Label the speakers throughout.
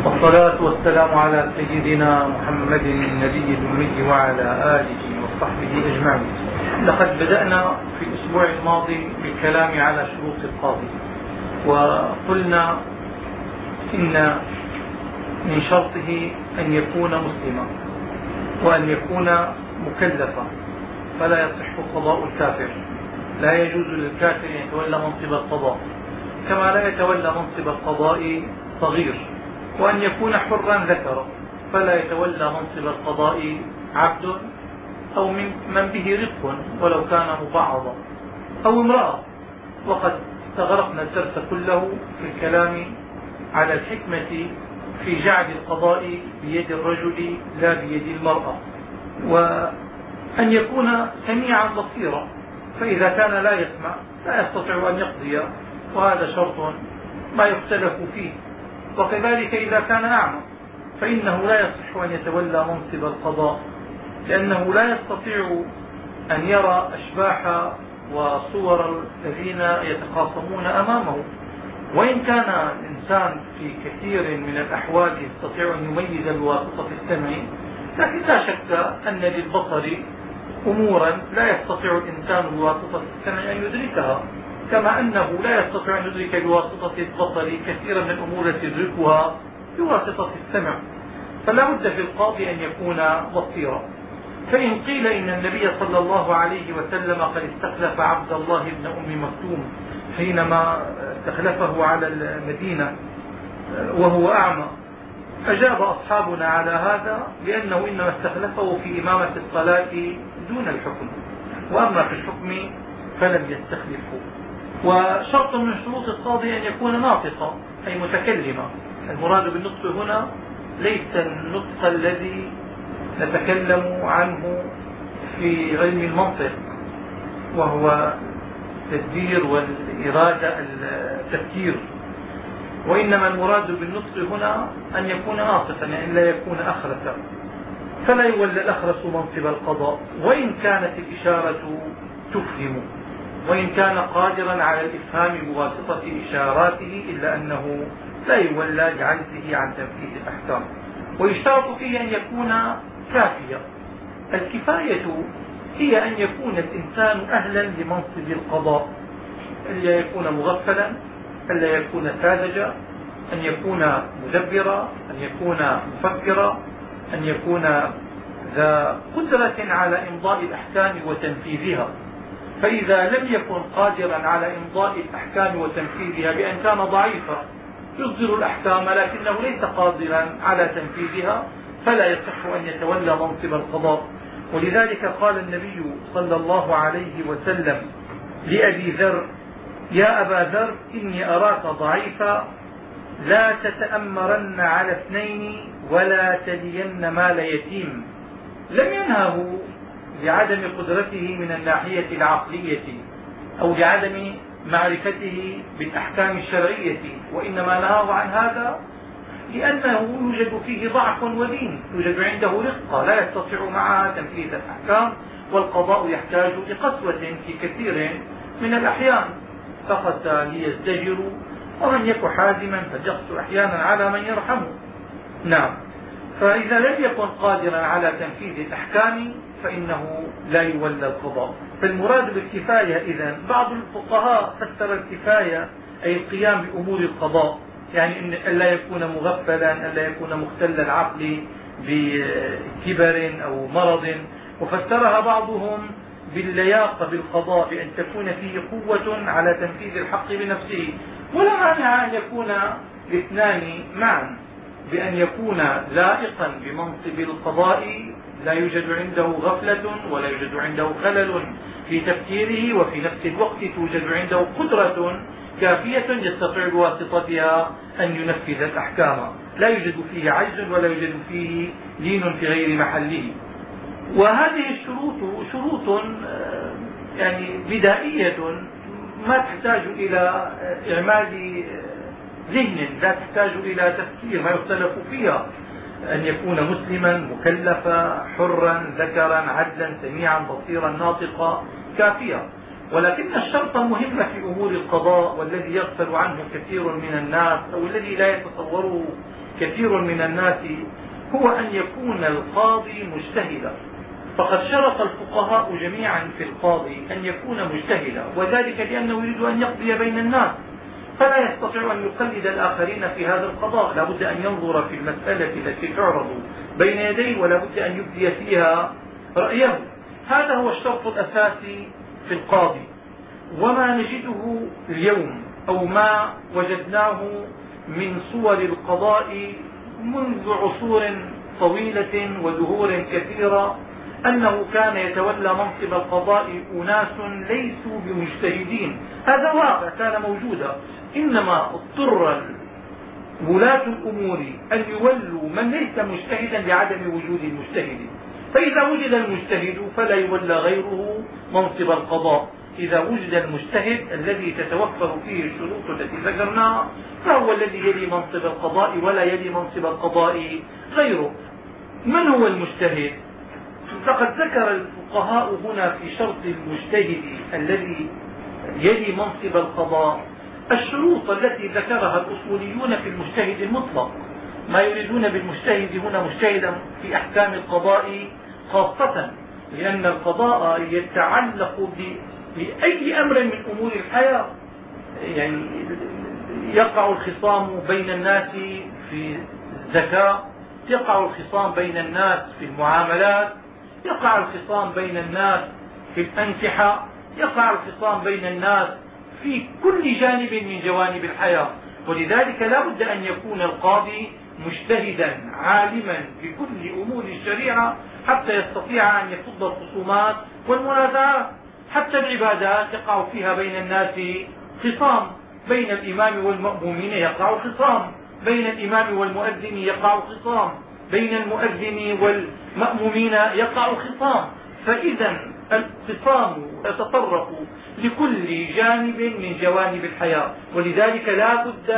Speaker 1: والصلاة والسلام على سيدنا محمد النبي الأمي وعلى آله وصحبه أجمعين. لقد بدأنا في الأسبوع الماضي بالكلام على شروط القاضي. وقلنا إن من شرطه أن يكون مسلما وأن يكون مكلفا. فلا يصح قضاء الكافر. لا يجوز للكافر أن يتولى منصب القضاء. كما لا يتولى منصب القضاء صغير. وأن يكون حرا ذكرا فلا يتولى منصب القضاء عبد أو من, من به رق ولو كان مبعضا أو امرأة. وقد استغرقنا الدرس كله في الكلام على الحكمة في جعل القضاء بيد الرجل لا بيد المرأة. وأن يكون سميعا بصيرا. فإذا كان لا يسمع لا يستطيع أن يقضي. وهذا شرط ما يختلف فيه. وكذلك إذا كان أعمى فإنه لا يصح أن يتولى منصب القضاء لأنه لا يستطيع أن يرى أشباح وصور الذين يتخاصمون أمامه. وإن كان الإنسان في كثير من الأحوال يستطيع أن يميز الواسطة في السمع لكن لا شك أن للبصر أمورا لا يستطيع الإنسان بواسطة السمع أن يدركها. كما أنه لا يستطيع أن يدرك بواسطة البصر كثيرا من الأمور التي يدركها بواسطة السمع. فلا بد في القاضي أن يكون بصيرا. فإن قيل إن النبي صلى الله عليه وسلم قد استخلف عبد الله بن أم مكتوم حينما استخلفه على المدينة وهو أعمى أجاب أصحابنا على هذا بأنه إنما استخلفه في إمامة الصلاة دون الحكم. وأما في الحكم فلم يستخلفه. وشرط من شروط القاضي أن يكون ناطقا أي متكلما. المراد بالنطق هنا ليس النطق الذي نتكلم عنه في علم المنطق وهو التدبير والإرادة التفكير. وإنما المراد بالنطق هنا أن يكون ناطقا يعني لا يكون أخرسا فلا يولى الأخرس منصب القضاء وإن كانت الإشارة تفهم. وإن كان قادرا على الإفهام بواسطة إشاراته إلا أنه لا يولى لعجزه عن تنفيذ الأحكام. ويشترط فيه أن يكون كافيا. الكفاية هي أن يكون الإنسان أهلا لمنصب القضاء. ألا يكون مغفلا ألا يكون ساذجا أن يكون مدبرا أن يكون مفكرا أن يكون ذا قدرة على إمضاء الأحكام وتنفيذها. فإذا لم يكن قادرا على إمضاء الأحكام وتنفيذها بأن كان ضعيفا يصدر الأحكام لكنه ليس قادرا على تنفيذها فلا يصح أن يتولى منصب القضاء. ولذلك قال النبي صلى الله عليه وسلم لأبي ذر يا أبا ذر إني أراك ضعيفا لا تتأمرن على اثنين ولا تلين مال يتيم. لم ينهه لعدم قدرته من الناحية العقلية أو لعدم معرفته بالأحكام الشرعية وإنما نهاه عن هذا لأنه يوجد فيه ضعف ودين يوجد عنده رقة لا يستطيع معها تنفيذ الأحكام والقضاء يحتاج لقسوة في كثير من الأحيان. فقد ليزدجر ومن يك حازما فالشخص أحيانا على من يرحمه. نعم. فإذا لم يكن قادرا على تنفيذ الأحكام فإنه لا يولى القضاء. فالمراد بالكفاية إذا بعض الفقهاء فسر الكفاية أي القيام بأمور القضاء يعني إن الا يكون مغفلا الا يكون مختل العقل بكبر أو مرض. وفسرها بعضهم باللياقة بالقضاء بأن تكون فيه قوة على تنفيذ الحق بنفسه. ولا مانع أن يكون الاثنان معا بأن يكون لائقا بمنصب القضاء لا يوجد عنده غفلة ولا يوجد عنده خلل. في تفكيره وفي نفس الوقت توجد عنده قدرة كافية يستطيع بواسطتها أن ينفذ الأحكام. لا يوجد فيه عجز ولا يوجد فيه لين في غير محله. وهذه الشروط شروط آه، يعني بدائية ما تحتاج إلى إعمال آه، ذهن لا تحتاج إلى تفكير ما يختلف فيها. أن يكون مسلما مكلفا حرا ذكرا عدلا سميعا بصيرا ناطقا كافيا. ولكن الشرط المهم في أمور القضاء والذي يغفل عنه كثير من الناس أو الذي لا يتصوره كثير من الناس هو أن يكون القاضي مجتهدا. فقد شرط الفقهاء جميعا في القاضي أن يكون مجتهدا وذلك لأنه يريد أن يقضي بين الناس. فلا يستطيع أن يقلد الآخرين في هذا القضاء. لا بد أن ينظر في المسألة التي تعرض بين يديه ولا بد أن يبدي فيها رأيه. هذا هو الشرط الأساسي في القاضي. وما نجده اليوم أو ما وجدناه من صور القضاء منذ عصور طويلة ودهور كثيرة أنه كان يتولى منصب القضاء أناس ليسوا بمجتهدين. هذا واقع كان موجودا. إنما اضطر ولاة الأمور أن يولوا من ليس مجتهدا لعدم وجود المجتهد. فإذا وجد المجتهد فلا يولى غيره منصب القضاء. إذا وجد المجتهد الذي تتوفر فيه الشروط التي ذكرناها فهو الذي يلي منصب القضاء ولا يلي منصب القضاء غيره. من هو المجتهد؟ فقد ذكر الفقهاء هنا في شرط المجتهد الذي يلي منصب القضاء الشروط التي ذكرها الأصوليون في المجتهد المطلق. ما يريدون بالمجتهد هنا مجتهدا في أحكام القضاء خاصة لأن القضاء يتعلق بأي أمر من أمور الحياة. يعني يقع الخصام بين الناس في الزكاة يقع الخصام بين الناس في المعاملات يقع الخصام بين الناس في الأنكحة يقع الخصام بين الناس في كل جانب من جوانب الحياة. ولذلك لا بد أن يكون القاضي مجتهدا عالما بكل أمور الشريعة حتى يستطيع أن يفض الخصومات والمنازعات. حتى العبادات يقع فيها بين الناس خصام بين الإمام والمأمومين يقع خصام بين الإمام والمؤذن يقع خصام بين المؤذن والمأمومين يقع خصام. فإذا الخصام يتطرق لكل جانب من جوانب الحياة. ولذلك لا بد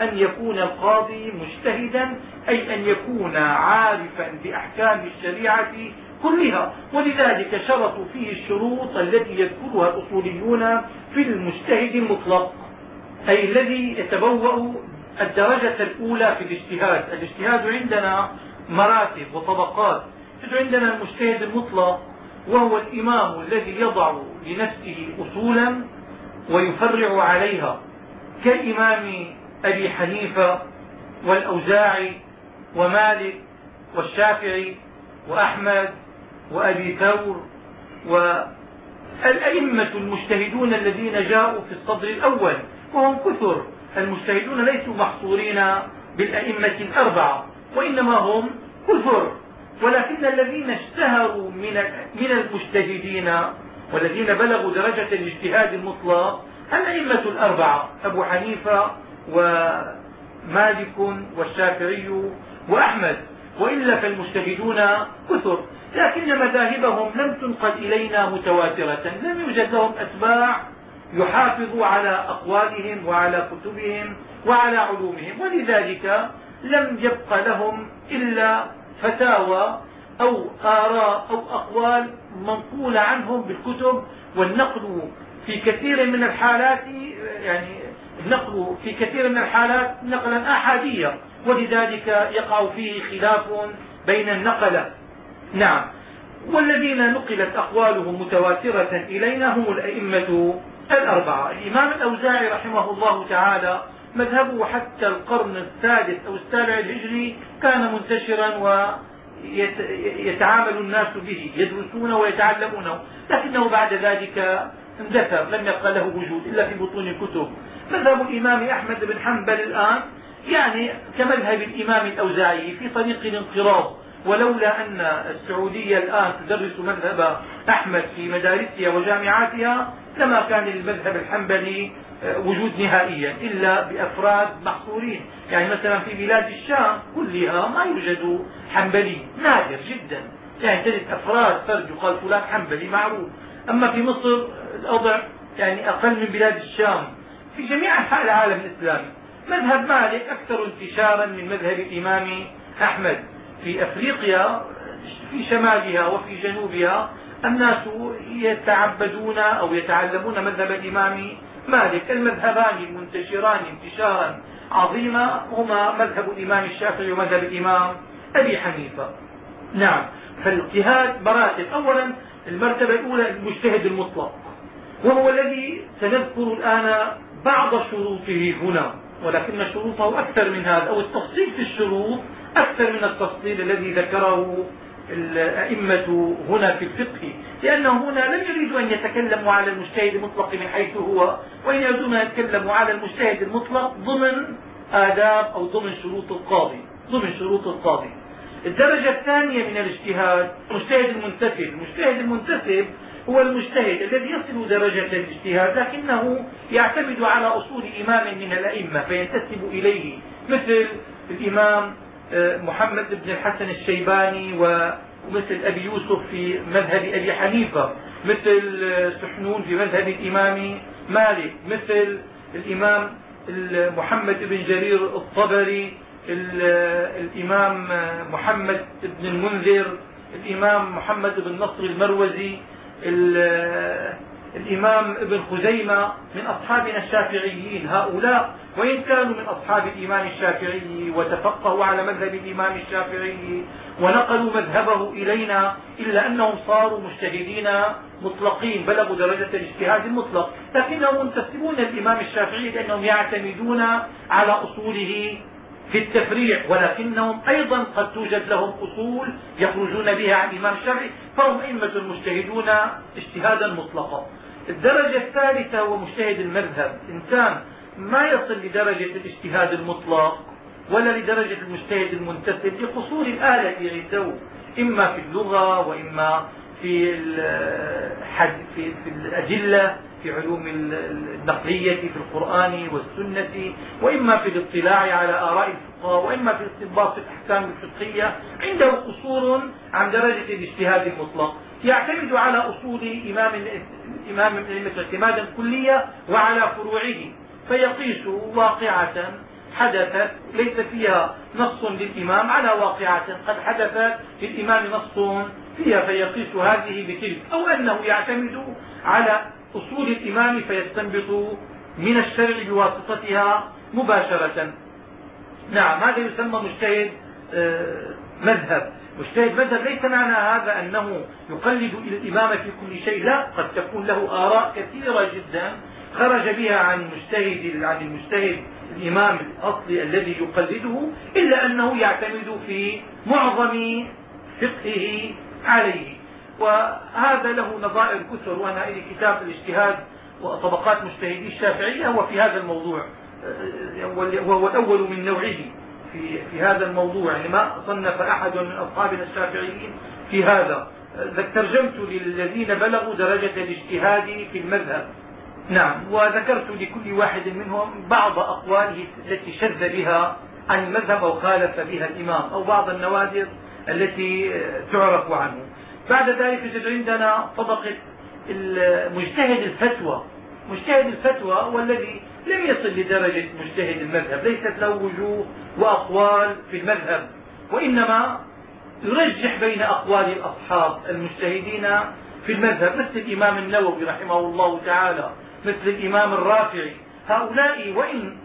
Speaker 1: أن يكون القاضي مجتهدا أي أن يكون عارفا بأحكام الشريعة كلها. ولذلك شرطوا فيه الشروط التي يذكرها الأصوليون في المجتهد المطلق أي الذي يتبوأ الدرجة الأولى في الاجتهاد. الاجتهاد عندنا مراتب وطبقات. عندنا المجتهد المطلق وهو الإمام الذي يضع لنفسه أصولا ويفرع عليها كالإمام أبي حنيفة والأوزاعي ومالك والشافعي وأحمد وأبي ثور والأئمة المجتهدون الذين جاءوا في الصدر الأول وهم كثر. المجتهدون ليسوا محصورين بالأئمة الأربعة وإنما هم كثر. ولكن الذين اشتهروا من من المجتهدين والذين بلغوا درجة الاجتهاد المطلق الأئمة الأربعة أبو حنيفة ومالك والشافعي وأحمد. وإلا فالمجتهدون كثر لكن مذاهبهم لم تنقل إلينا متواترة لم يوجد لهم أتباع يحافظوا على أقوالهم وعلى كتبهم وعلى علومهم ولذلك لم يبق لهم إلا فتاوى أو آراء أو أقوال منقولة عنهم بالكتب والنقل في كثير من الحالات يعني النقل في كثير من الحالات نقلا احاديا ولذلك يقع فيه خلاف بين النقلة. نعم. والذين نقلت أقوالهم متواترة إلينا هم الأئمة الأربعة. الإمام الأوزاعي رحمه الله تعالى مذهبه حتى القرن الثالث أو السابع الهجري كان منتشرا ويتعامل الناس به يدرسونه ويتعلمونه. لكنه بعد ذلك اندثر لم يبقى له وجود إلا في بطون الكتب. مذهب الإمام أحمد بن حنبل الآن يعني كمذهب الإمام الأوزاعي في طريق الانقراض. ولولا أن السعودية الآن تدرس مذهب أحمد في مدارسها وجامعاتها لما كان للمذهب الحنبلي وجود نهائيا إلا بأفراد محصورين. يعني مثلا في بلاد الشام كلها ما يوجد حنبلي نادر جدا. يعني تجد أفراد فرد يقال فلان حنبلي معروف. أما في مصر الأوضع يعني أقل من بلاد الشام. في جميع أنحاء العالم الإسلامي. مذهب مالك أكثر انتشارا من مذهب الإمام أحمد. في أفريقيا في شمالها وفي جنوبها الناس يتعبدون أو يتعلمون مذهب الإمام مالك. المذهبان المنتشران انتشارا عظيمة هما مذهب الإمام الشافعي ومذهب الإمام أبي حنيفة. نعم. فالاجتهاد مراتب أولا المرتبة الأولى المجتهد المطلق وهو الذي سنذكر الآن بعض شروطه هنا ولكن شروطه أكثر من هذا أو التفصيل في الشروط أكثر من التفصيل الذي ذكره الأئمة هنا في الفقه لأنه هنا لم يريدوا أن يتكلموا على المجتهد المطلق من حيث هو وإن يريدون أن يتكلموا على المجتهد المطلق ضمن آداب أو ضمن شروط القاضي ضمن شروط القاضي. الدرجة الثانية من الاجتهاد المجتهد المنتسب. المجتهد المنتسب هو المجتهد الذي يصل درجة الاجتهاد لكنه يعتمد على أصول إمام من الأئمة فينتسب إليه مثل الإمام محمد بن الحسن الشيباني ومثل أبي يوسف في مذهب أبي حنيفة مثل سحنون في مذهب الإمام مالك مثل الإمام محمد بن جرير الطبري الإمام محمد بن المنذر الإمام محمد بن نصر المروزي الإمام ابن خزيمة من أصحابنا الشافعيين هؤلاء وإن كانوا من أصحاب الإمام الشافعي وتفقهوا على مذهب الإمام الشافعي ونقلوا مذهبه إلينا إلا أنهم صاروا مجتهدين مطلقين بلغوا درجة الاجتهاد المطلق. لكنهم منتسبون للإمام الشافعي لأنهم يعتمدون على أصوله في التفريع ولكنهم أيضا قد توجد لهم أصول يخرجون بها عن الإمام الشافعي فهم أئمة مجتهدون اجتهادا مطلقا. الدرجة الثالثة هو مجتهد المذهب. إنسان ما يصل لدرجة الاجتهاد المطلق ولا لدرجة المجتهد المنتسب لقصور الآلة عنده إما في اللغة وإما في في, في الأدلة في علوم النقلية في القرآن والسنة وإما في الاطلاع على آراء الفقهاء وإما في استنباط الأحكام الفقهية. عنده قصور عن درجة الاجتهاد المطلق. يعتمد على أصول إمام الإمام ابن اعتمادا كليا وعلى فروعه. فيقيس واقعة حدثت ليس فيها نص للإمام على واقعة قد حدث للإمام نص فيها فيقيس هذه بتلك أو أنه يعتمد على أصول الإمام فيستنبط من الشرع بواسطتها مباشرة. نعم هذا يسمى مجتهد آه، مذهب. مجتهد مذهب ليس معنى هذا أنه يقلد الإمام في كل شيء لا قد تكون له آراء كثيرة جدا خرج بها عن المجتهد عن المجتهد الإمام الأصلي الذي يقلده إلا أنه يعتمد في معظم فقهه عليه. وهذا له نظائر كثر وأنا لي كتاب الاجتهاد وطبقات مجتهدي الشافعية هو في هذا الموضوع وهو الأول من نوعه. في في هذا الموضوع. يعني ما صنف أحد من أصحابنا الشافعيين في هذا. ترجمت للذين بلغوا درجة الاجتهاد في المذهب. نعم. وذكرت لكل واحد منهم بعض أقواله التي شذ بها عن المذهب أو خالف بها الإمام أو بعض النوادر التي تعرف عنه. بعد ذلك يوجد عندنا طبقة مجتهد الفتوى. مجتهد الفتوى هو الذي لم يصل لدرجة مجتهد المذهب ليست له وجوه وأقوال في المذهب وإنما يرجح بين أقوال الأصحاب المجتهدين في المذهب مثل الإمام النووي رحمه الله تعالى مثل الإمام الرافعي. هؤلاء وإن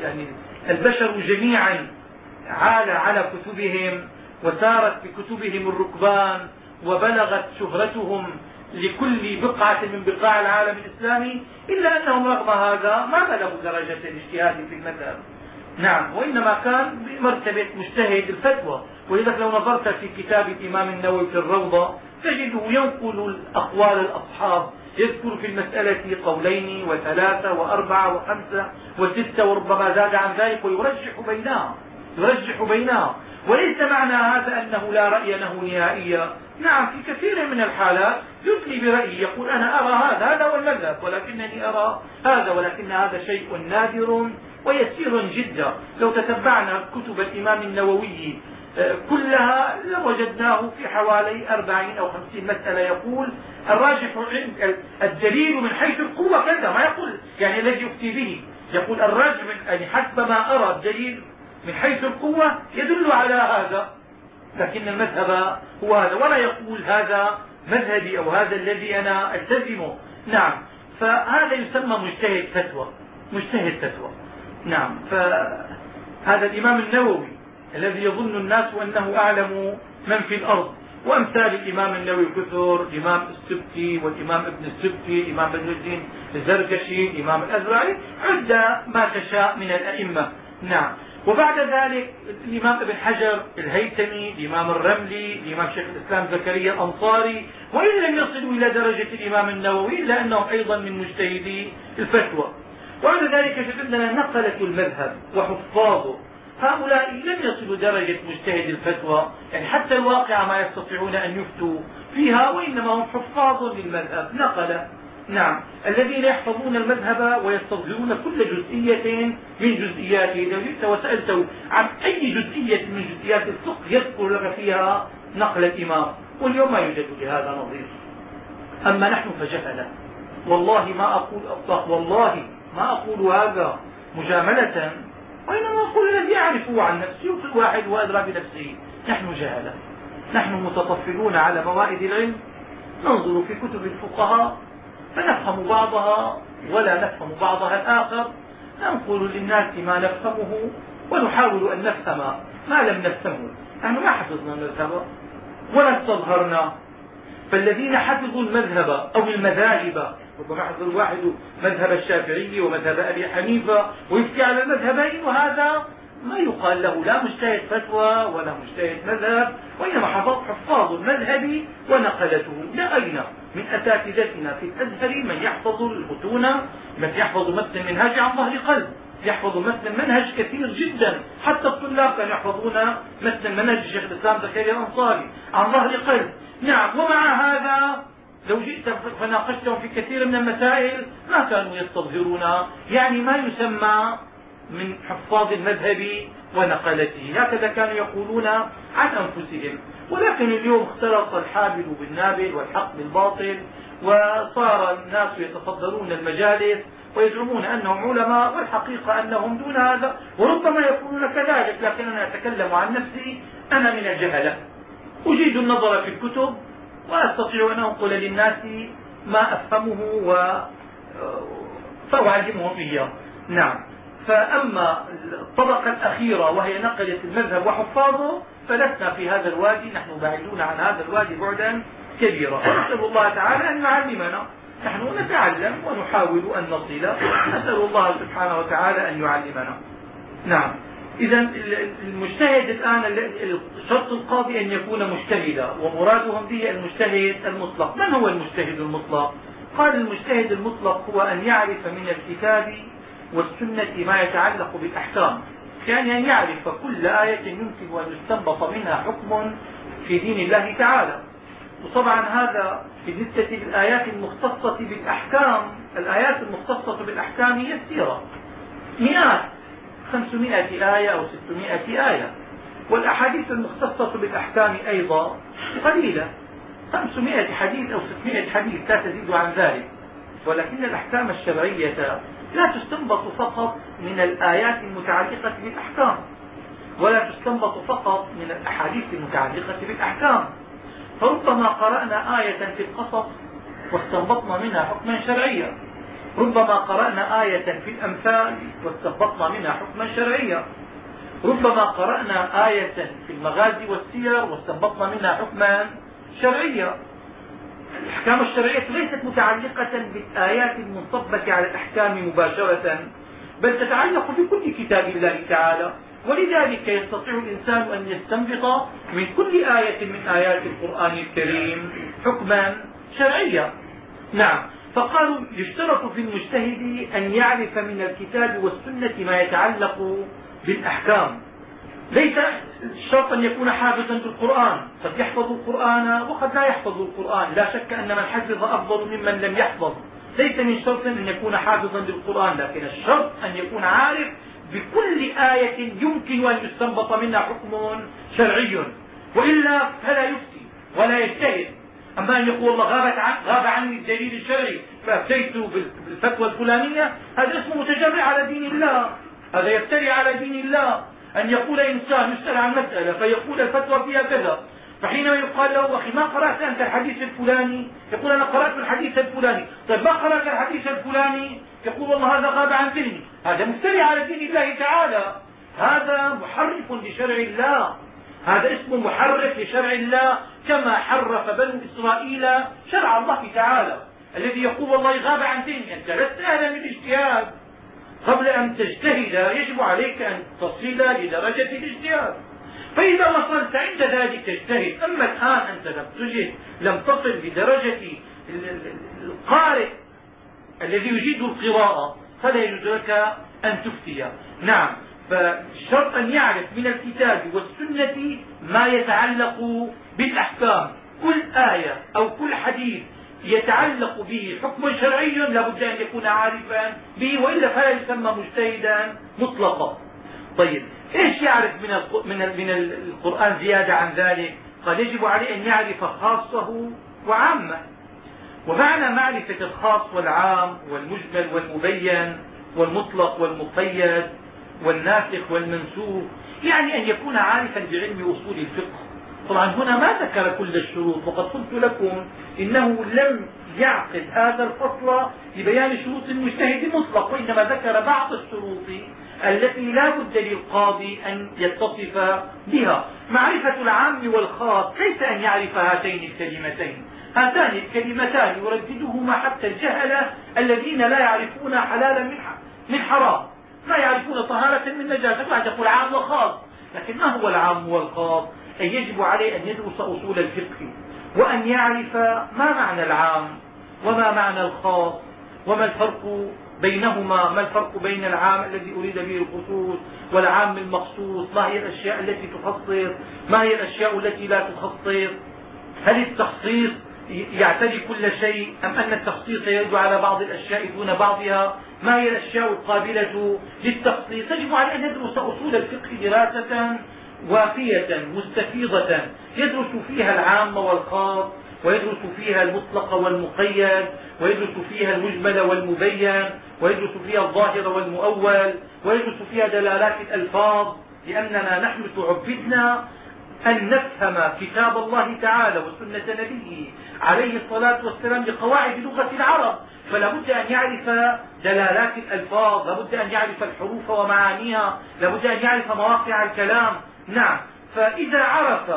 Speaker 1: يعني البشر جميعا عال على كتبهم وسارت بكتبهم الركبان وبلغت شهرتهم لكل بقعة من بقاع العالم الإسلامي إلا أنهم رغم هذا ما بلغوا درجة الاجتهاد في المذهب. نعم وإنما كان بمرتبة مجتهد الفتوى. ولذلك لو نظرت في كتاب الإمام النووي في الروضة تجده ينقل أقوال الأصحاب يذكر في المسألة قولين وثلاثة وأربعة وخمسة وستة وربما زاد عن ذلك ويرجح بينها يرجح بينها. وليس معنى هذا أنه لا رأي له نهائيا. نعم في كثير من الحالات يثني برأيه يقول أنا أرى هذا هذا هو المذهب ولكنني أرى هذا ولكن هذا شيء نادر ويسير جدا. لو تتبعنا كتب الإمام النووي آه، كلها لوجدناه في حوالي أربعين أو خمسين مسألة يقول الراجح الدليل من حيث القوة كذا ما يقول يعني الذي يفتي به. يقول الراجح يعني حسب ما أرى الدليل من حيث القوة يدل على هذا. لكن المذهب هو هذا ولا يقول هذا مذهبي أو هذا الذي أنا ألتزمه. نعم. فهذا يسمى مجتهد فتوى. مجتهد فتوى. نعم. فهذا الإمام النووي الذي يظن الناس أنه أعلم من في الأرض. وأمثال الإمام النووي كثر الامام السبكي والإمام ابن السبكي الامام بدر الدين الزركشي الامام الأزرعي عد ما تشاء من الأئمة. نعم. وبعد ذلك الإمام ابن حجر الهيثمي الإمام الرملي الإمام شيخ الإسلام زكريا الأنصاري وإن لم يصلوا إلى درجة الإمام النووي إلا أنهم أيضا من مجتهدي الفتوى. وبعد ذلك شفنا نقلة المذهب وحفاظه. هؤلاء لم يصلوا درجة مجتهد الفتوى يعني حتى الواقع ما يستطيعون أن يفتوا فيها وإنما هم حفاظ للمذهب. نقل نعم. الذين يحفظون المذهب ويستظهرون كل جزئية من جزئياته لو جئت وسألته عن أي جزئية من جزئيات الفقه يذكر لك فيها نقل الإمام واليوم ما يوجد لهذا نظير. أما نحن فجهلة. والله ما أقول والله ما أقول هذا مجاملة. وإنما أقول الذي يعرفه عن نفسه وكل واحد هو أدرى بنفسه. نحن جهلة. نحن متطفلون على موائد العلم. ننظر في كتب الفقهاء فنفهم بعضها ولا نفهم بعضها الآخر. ننقل للناس ما نفهمه ونحاول أن نفهم ما لم نفهمه. نحن ما حفظنا المذهب ولا استظهرنا. فالذين حفظوا المذهب أو المذاهب ربما يحضر الواحد مذهب الشافعي ومذهب أبي حنيفة ويفتي على المذهبين وهذا ما يقال له لا مجتهد فتوى ولا مجتهد مذهب وإنما حفظ حفاظ المذهب ونقلته. لا أين؟ من اساتذتنا في الازهر من يحفظ المتون من يحفظ متن المنهاج عن ظهر قلب. يحفظ متن المنهج كثير جدا. حتى الطلاب كانوا يحفظون متن المنهج الشيخ الإسلام زكريا الأنصاري عن ظهر قلب. نعم ومع هذا لو جئت فناقشتهم في كثير من المسائل ما كانوا يستظهرون. يعني ما يسمى من حفاظ المذهب ونقلته. هكذا كانوا يقولون عن أنفسهم. ولكن اليوم اختلط الحابل بالنابل والحق بالباطل وصار الناس يتصدرون المجالس ويزعمون أنهم علماء والحقيقة أنهم دون هذا وربما يقولون كذلك لكن أنا أتكلم عن نفسي أنا من الجهلة. أجيد النظر في الكتب وأستطيع أن أنقل للناس ما أفهمه و فأعلمهم إياه. نعم. فأما الطبقة الأخيرة وهي نقله المذهب وحفاظه فلسنا في هذا الوادي نحن بعيدون عن هذا الوادي بعدا كبيرا. نسال الله تعالى أن يعلمنا. نحن نتعلم ونحاول أن نصل. نسال الله سبحانه وتعالى أن يعلمنا. نعم. إذا المجتهد الآن شرط القاضي أن يكون مجتهدا ومرادهم به المجتهد المطلق. من هو المجتهد المطلق؟ قال المجتهد المطلق هو أن يعرف من الكتاب والسنة ما يتعلق بالاحكام يعني ان يعرف كل آية يمكن أن يستنبط منها حكم في دين الله تعالى. وطبعا هذا بالنسبة للآيات المختصة بالأحكام. الآيات المختصة بالأحكام هي السيرة. مئات خمسمائة آية أو ستمائة آية. والأحاديث المختصة بالأحكام أيضا قليلة. خمسمائة حديث أو ستمائة حديث لا تزيد عن ذلك. ولكن الأحكام الشرعية لا تستنبط فقط من الآيات المتعلقة بالأحكام. ولا تستنبط فقط من الأحاديث المتعلقة بالأحكام. فربما قرأنا آية في القصص واستنبطنا منها حكما شرعيا. ربما قرأنا آية في الأمثال واستنبطنا منها حكما شرعيا. ربما قرأنا آية في المغازي والسير واستنبطنا منها حكما شرعيا. الأحكام الشرعية ليست متعلقة بالآيات المنصبة على الأحكام مباشرة بل تتعلق بكل كتاب الله تعالى. ولذلك يستطيع الإنسان أن يستنبط من كل آية من آيات القرآن الكريم حكما شرعيا نعم. فقالوا يشترط في المجتهد أن يعرف من الكتاب والسنة ما يتعلق بالأحكام. ليس الشرط أن يكون حافظا بالقرآن قد يحفظ القرآن وقد لا يحفظ القرآن. لا شك أن من حفظ أفضل ممن لم يحفظ. ليس من شرط أن يكون حافظا بالقرآن لكن الشرط أن يكون عارف بكل آية يمكن أن يستنبط منها حكم شرعي. وإلا فلا يفتي ولا يجتهد. أما أن يقول الله غابت عن غاب عني الدليل الشرعي فأفتيت بالفتوى الفلانية هذا اسمه متجرع على دين الله. هذا يفتري على دين الله. أن يقول إنسان يسأل عن مسألة فيقول الفتوى فيها كذا فحينما يقال له أخي ما قرأت أنت الحديث الفلاني؟ يقول أنا قرأت الحديث الفلاني. طيب ما قرأت الحديث الفلاني؟ يقول والله هذا غاب عن ذهني. هذا مفتري على دين الله تعالى. هذا محرف لشرع الله. هذا اسم محرف لشرع الله. كما حرف بنو إسرائيل شرع الله تعالى. الذي يقول والله غاب عن ذهني. أنت لست أهلا للاجتهاد. قبل أن تجتهد يجب عليك أن تصل لدرجة الاجتهاد. فإذا وصلت عند ذلك تجتهد أما الآن أنت لم تجد لم تصل لدرجة القارئ الذي يجيد القراءة فلا يجوز لك أن تفتي. نعم فالشرط أن يعرف من الكتاب والسنة ما يتعلق بالأحكام. كل آية أو كل حديث يتعلق به حكم شرعي لا بد أن يكون عارفا به وإلا فلا يسمى مجتهدا مطلقا. طيب إيش يعرف من من من القرآن زيادة عن ذلك؟ قال يجب عليه أن يعرف خاصه وعامه. ومعنى معرفة الخاص والعام والمجمل والمبين والمطلق والمقيد والناسخ والمنسوخ يعني أن يكون عارفا بعلم أصول الفقه. طبعا هنا ما ذكر كل الشروط وقد قلت لكم إنه لم يعقد هذا الفصل لبيان شروط المجتهد المطلق وإنما ذكر بعض الشروط التي لا بد للقاضي أن يتصف بها. معرفة العام والخاص ليس أن يعرف هاتين الكلمتين؟ هاتان الكلمتان يرددهما حتى الجهلة الذين لا يعرفون حلالا من حرام. لا يعرفون طهارة من نجاسة بعد يقول عام وخاص لكن ما هو العام والخاص؟ يجب عليه أن يدرس أصول الفقه وأن يعرف ما معنى العام وما معنى الخاص وما الفرق بينهما ما الفرق بين العام الذي أريد به الخصوص والعام المخصوص ما هي الأشياء التي تخصص ما هي الأشياء التي لا تخصص. هل التخصيص يعتري كل شيء أم أن التخصيص يرد على بعض الأشياء دون بعضها؟ ما هي الأشياء القابلة للتخصيص؟ يجب عليه أن يدرس أصول الفقه دراسة وافية مستفيضة. يدرس فيها العام والخاص ويدرس فيها المطلق والمقيد ويدرس فيها المجمل والمبين ويدرس فيها الظاهر والمؤول ويدرس فيها دلالات الألفاظ لأننا نحن تعبدنا أن نفهم كتاب الله تعالى وسنة نبيه عليه الصلاة والسلام بقواعد لغة العرب. فلا بد أن يعرف دلالات الألفاظ لا بد أن يعرف الحروف ومعانيها لا بد أن يعرف مواقع الكلام. نعم. فإذا عرف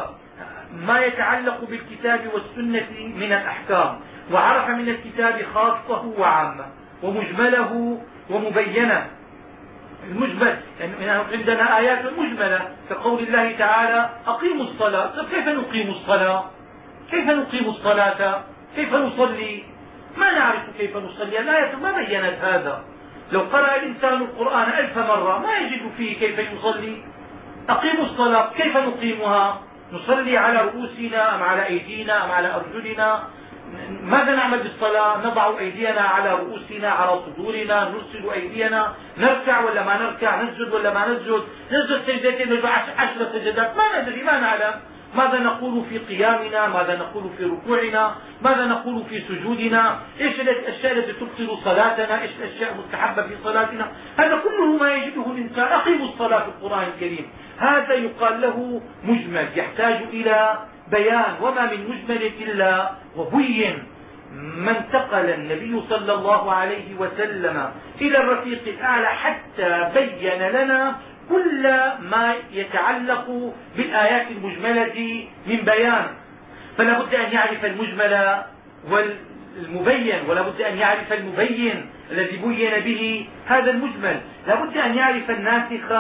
Speaker 1: ما يتعلق بالكتاب والسنة من الأحكام وعرف من الكتاب خاصة وعامة ومجمله ومبينة المجمل يعني عندنا آيات مجملة كقول الله تعالى أقيموا الصلاة. طيب كيف نقيم الصلاة؟ كيف نقيم الصلاة؟ كيف نصلي؟ ما نعرف كيف نصلي؟ الآية ما بينت هذا. لو قرأ الإنسان القرآن ألف مرة ما يجد فيه كيف يصلي. أقيموا الصلاة كيف نقيمها؟ نصلي على رؤوسنا أم على أيدينا أم على أرجلنا؟ ماذا نعمل بالصلاة؟ نضع أيدينا على رؤوسنا على صدورنا نرسل أيدينا نركع ولا ما نركع نسجد ولا ما نسجد؟ نسجد سجدتين نرجع عشر سجدات ما ندري ما نعلم. ماذا نقول في قيامنا؟ ماذا نقول في ركوعنا؟ ماذا نقول في سجودنا؟ إيش الأشياء التي تبطل صلاتنا؟ إيش الأشياء المستحبة في صلاتنا؟ هذا كله ما يجده الإنسان. أقيموا الصلاة في القرآن الكريم. هذا يقال له مجمل يحتاج إلى بيان وما من مجمل إلا وبين ما انتقل النبي صلى الله عليه وسلم إلى الرفيق الأعلى حتى بين لنا كل ما يتعلق بالآيات المجملة من بيان. فلا بد أن يعرف المجمل والمبين ولا بد أن يعرف المبين الذي بين به هذا المجمل. لا بد أن يعرف الناسخ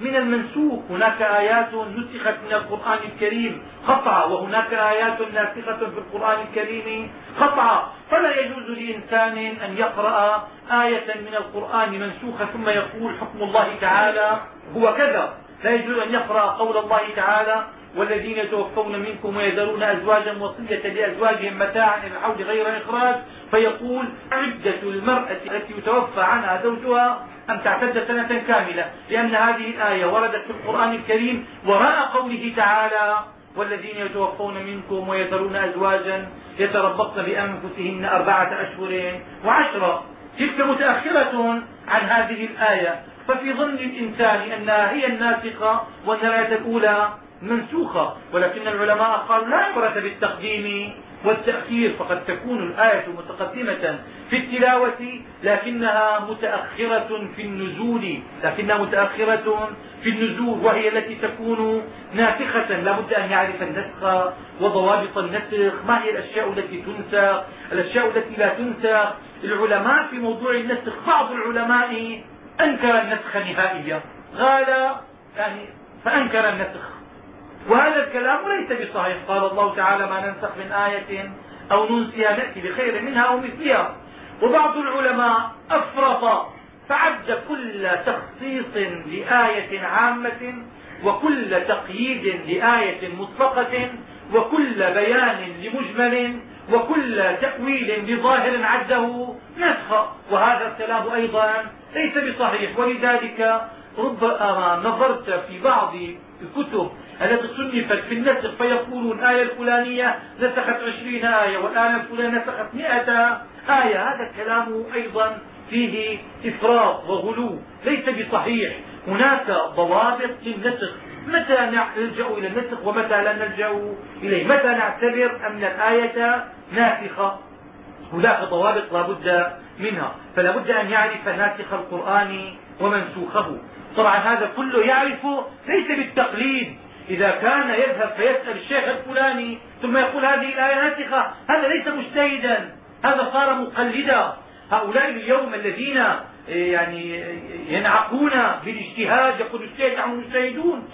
Speaker 1: من المنسوخ. هناك آيات نسخت من القرآن الكريم. قطعا وهناك آيات ناسخة في القرآن الكريم. قطعا فلا يجوز لإنسان أن يقرأ آية من القرآن منسوخة ثم يقول حكم الله تعالى هو كذا. لا يجوز أن يقرأ قول الله تعالى والذين يتوفون منكم ويذرون أزواجا وصية لأزواجهم متاعا إلى الحول غير إخراج. فيقول عدة المرأة التي يتوفى عنها زوجها أن تعتد سنة كاملة لأن هذه الآية وردت في القرآن الكريم وراء قوله تعالى والذين يتوفون منكم ويذرون أزواجا يتربصن بأنفسهن أربعة أشهر وعشرة تلك متأخرة عن هذه الآية ففي ظن الإنسان أنها هي الناسخة وان الآية الأولى. منسوخة ولكن العلماء قالوا لا عبرة بالتقديم والتأخير فقد تكون الآية متقدمة في التلاوة لكنها متأخرة في النزول لكنها متأخرة في النزول وهي التي تكون ناسخة لا بد أن يعرف النسخ وضوابط النسخ ما هي الأشياء التي تنسخ؟ الأشياء التي لا تنسخ؟ العلماء في موضوع النسخ بعض العلماء أنكر النسخ نهائيا قال يعني فأنكر النسخ. وهذا الكلام ليس بصحيح. قال الله تعالى ما ننسخ من آية أو ننسها نأتي بخير منها أو مثلها. وبعض العلماء أفرط فعد كل تخصيص لآية عامة وكل تقييد لآية مطلقة وكل بيان لمجمل وكل تأويل لظاهر عده نسخ. وهذا الكلام أيضا ليس بصحيح. ولذلك ربما نظرت في بعض الكتب التي صنفت في النسخ فيقولون الآية الفلانية نسخت عشرين آية والآية الفلانية نسخت مئة آية. هذا الكلام أيضا فيه إفراط وغلو ليس بصحيح. هناك ضوابط للنسخ. متى نلجأ إلى النسخ ومتى لا نلجأ إليه؟ متى نعتبر أن الآية ناسخة؟ هناك ضوابط لا بد منها فلا بد أن يعرف ناسخ القرآن ومنسوخه. طبعا هذا كله يعرفه ليس بالتقليد. إذا كان يذهب فيسأل الشيخ الفلاني ثم يقول هذه الآية ناسخة هذا ليس مجتهدا هذا صار مقلدا. هؤلاء اليوم الذين يعني ينعقون بالاجتهاد يقول اجتهد نحن مجتهدون.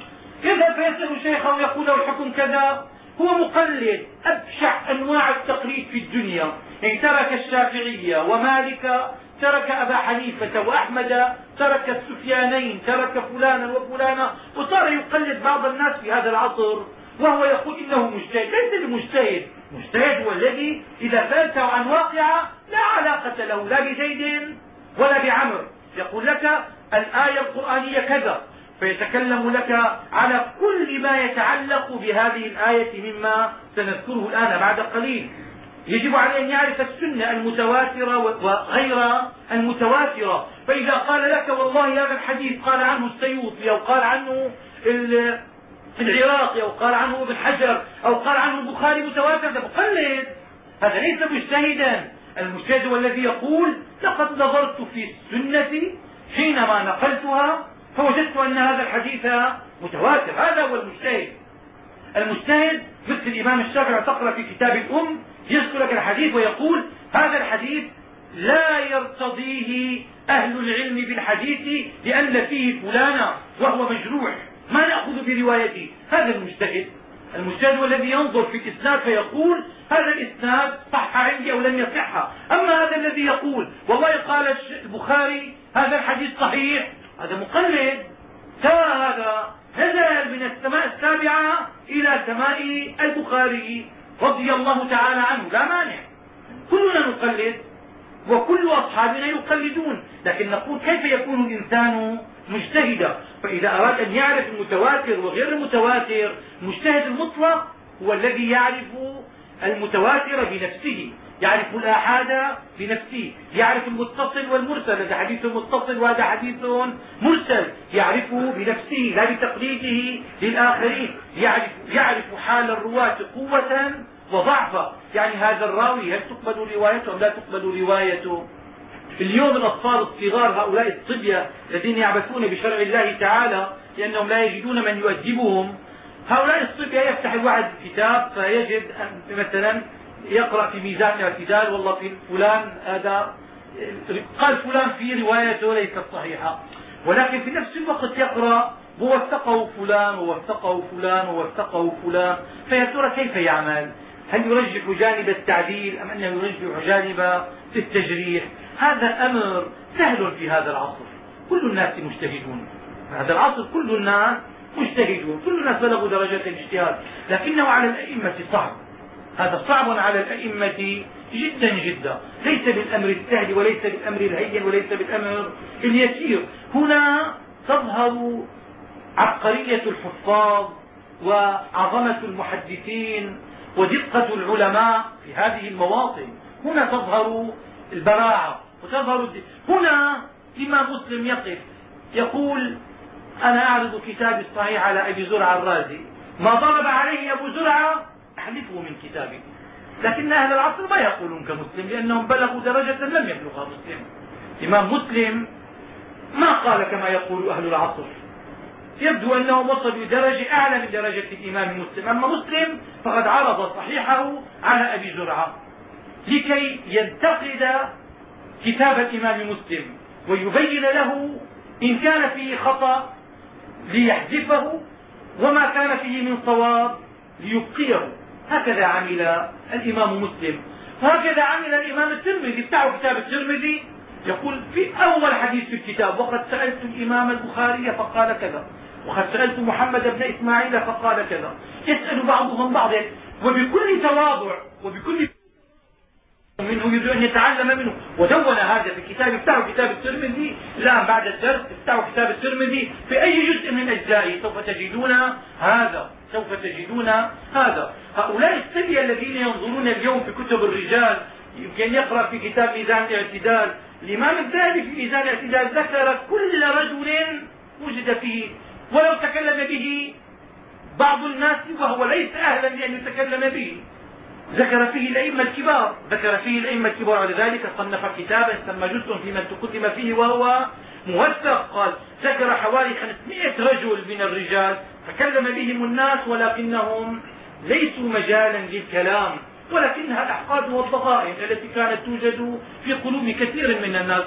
Speaker 1: يذهب فيسأل شيخه ويقول له الحكم كذا. هو مقلد أبشع أنواع التقليد في الدنيا. يعني ترك الشافعية ومالك ترك أبا حنيفة وأحمد ترك السفيانين ترك فلانا وفلانا وصار يقلد بعض الناس في هذا العصر وهو يقول إنه مجتهد. ليس بمجتهد مجتهد هو الذي إذا سألته عن واقعة لا علاقة له لا بزيد ولا بعمر. يقول لك الآية القرآنية كذا فيتكلم لك على كل ما يتعلق بهذه الآية مما سنذكره الآن بعد قليل. يجب عليه أن يعرف السنة المتواترة وغير المتواترة. فإذا قال لك والله هذا الحديث قال عنه السيوطي أو قال عنه العراقي أو قال عنه ابن حجر أو قال عنه البخاري متواتر ده مقلد هذا ليس مجتهدا. المجتهد هو الذي يقول لقد نظرت في السنة حينما نقلتها فوجدت أن هذا الحديث متواتر. هذا هو المجتهد. المجتهد مثل الإمام الشافعي تقرا في كتاب الأم يذكر لك الحديث ويقول هذا الحديث لا يرتضيه أهل العلم بالحديث لأن فيه فلانا وهو مجروح. ما نأخذ بروايته؟ هذا المجتهد. المجتهد هو الذي ينظر في الإسناد فيقول هذا الإسناد صح عندي أو لم يصح. أما هذا الذي يقول والله قال البخاري هذا الحديث صحيح. هذا مقلد. سواء هذا نزل من السماء السابعة إلى سماء البخاري. رضي الله تعالى عنه لا مانع. كلنا نقلد وكل أصحابنا يقلدون لكن نقول كيف يكون الإنسان مجتهدا؟ فإذا أراد أن يعرف المتواتر وغير المتواتر المجتهد المطلق هو الذي يعرف المتواتر بنفسه يعرف الآحاد بنفسه يعرف المتصل والمرسل هذا حديث متصل وهذا حديث مرسل يعرفه بنفسه لا بتقليده للآخرين يعرف, يعرف حال الرواة قوة وضعفا يعني هذا الراوي هل تقبل روايته أم لا تقبل روايته؟ اليوم الأطفال الصغار هؤلاء الصبيه الذين يعبثون بشرع الله تعالى لأنهم لا يجدون من يؤدبهم هؤلاء الصبيه يفتح الواحد كتاب فيجد مثلا يقرأ في ميزان الاعتدال والله في فلان هذا قال فلان في روايته ليست صحيحة. ولكن في نفس الوقت يقرأ ووثقه فلان ووثقه فلان ووثقه فلان فيا ترى كيف يعمل؟ هل يرجح جانب التعديل أم أنه يرجح جانب التجريح؟ هذا أمر سهل في هذا العصر. كل الناس مجتهدون. هذا العصر كل الناس مجتهدون كل الناس بلغوا درجات الاجتهاد لكنه على الأئمة صعب. هذا صعب على الأئمة جدا جدا. ليس بالأمر السهل وليس بالأمر الهين وليس بالأمر اليسير. هنا تظهر عبقرية الحفاظ وعظمة المحدثين ودقة العلماء في هذه المواطن. هنا تظهر البراعة وتظهر هنا إمام مسلم يقف يقول أنا أعرض كتابي الصحيح على أبي زرع الرازي. ما ضرب عليه أبو زرعة احذفه من كتابه لكن أهل العصر ما يقولون كمسلم لأنهم بلغوا درجة لم يبلغها مسلم. إمام مسلم ما قال كما يقول أهل العصر. يبدو أنهم وصلوا درجة أعلى من درجة الإمام مسلم. أما مسلم فقد عرض صحيحه على أبي زرعة. لكي ينتقد كتاب الإمام مسلم ويبين له إن كان فيه خطأ ليحذفه وما كان فيه من صواب ليبقيه. هكذا عمل الإمام مسلم. وهكذا عمل الإمام الترمذي. بتاعه كتاب الترمذي. يقول في أول حديث في الكتاب وقد سألت الإمام البخاري فقال كذا وقد سألت محمد بن إسماعيل فقال كذا. يسأل بعضهم بعضا وبكل تواضع وبكل منه يريد أن يتعلم منه. ودون هذا في الكتاب افتحوا كتاب الترمذي. الآن بعد الدرس افتحوا كتاب الترمذي. في أي جزء من أجزائه سوف تجدون هذا؟ سوف تجدون هذا. هؤلاء السبية الذين ينظرون اليوم في كتب الرجال يمكن يقرأ في كتاب ميزان الاعتدال. الإمام الذهبي في ميزان الاعتدال ذكر كل رجل وجد فيه. ولو تكلم به بعض الناس وهو ليس أهلا لأن يتكلم به. ذكر فيه الأئمة الكبار. ذكر فيه الأئمة الكبار ولذلك صنف كتابا سمى جزء فيما كتب فيه وهو موثق. قال ذكر حوالي 500 رجل من الرجال تكلم بهم الناس ولكنهم ليسوا مجالا للكلام ولكنها الأحقاد والضغائن التي كانت توجد في قلوب كثير من الناس.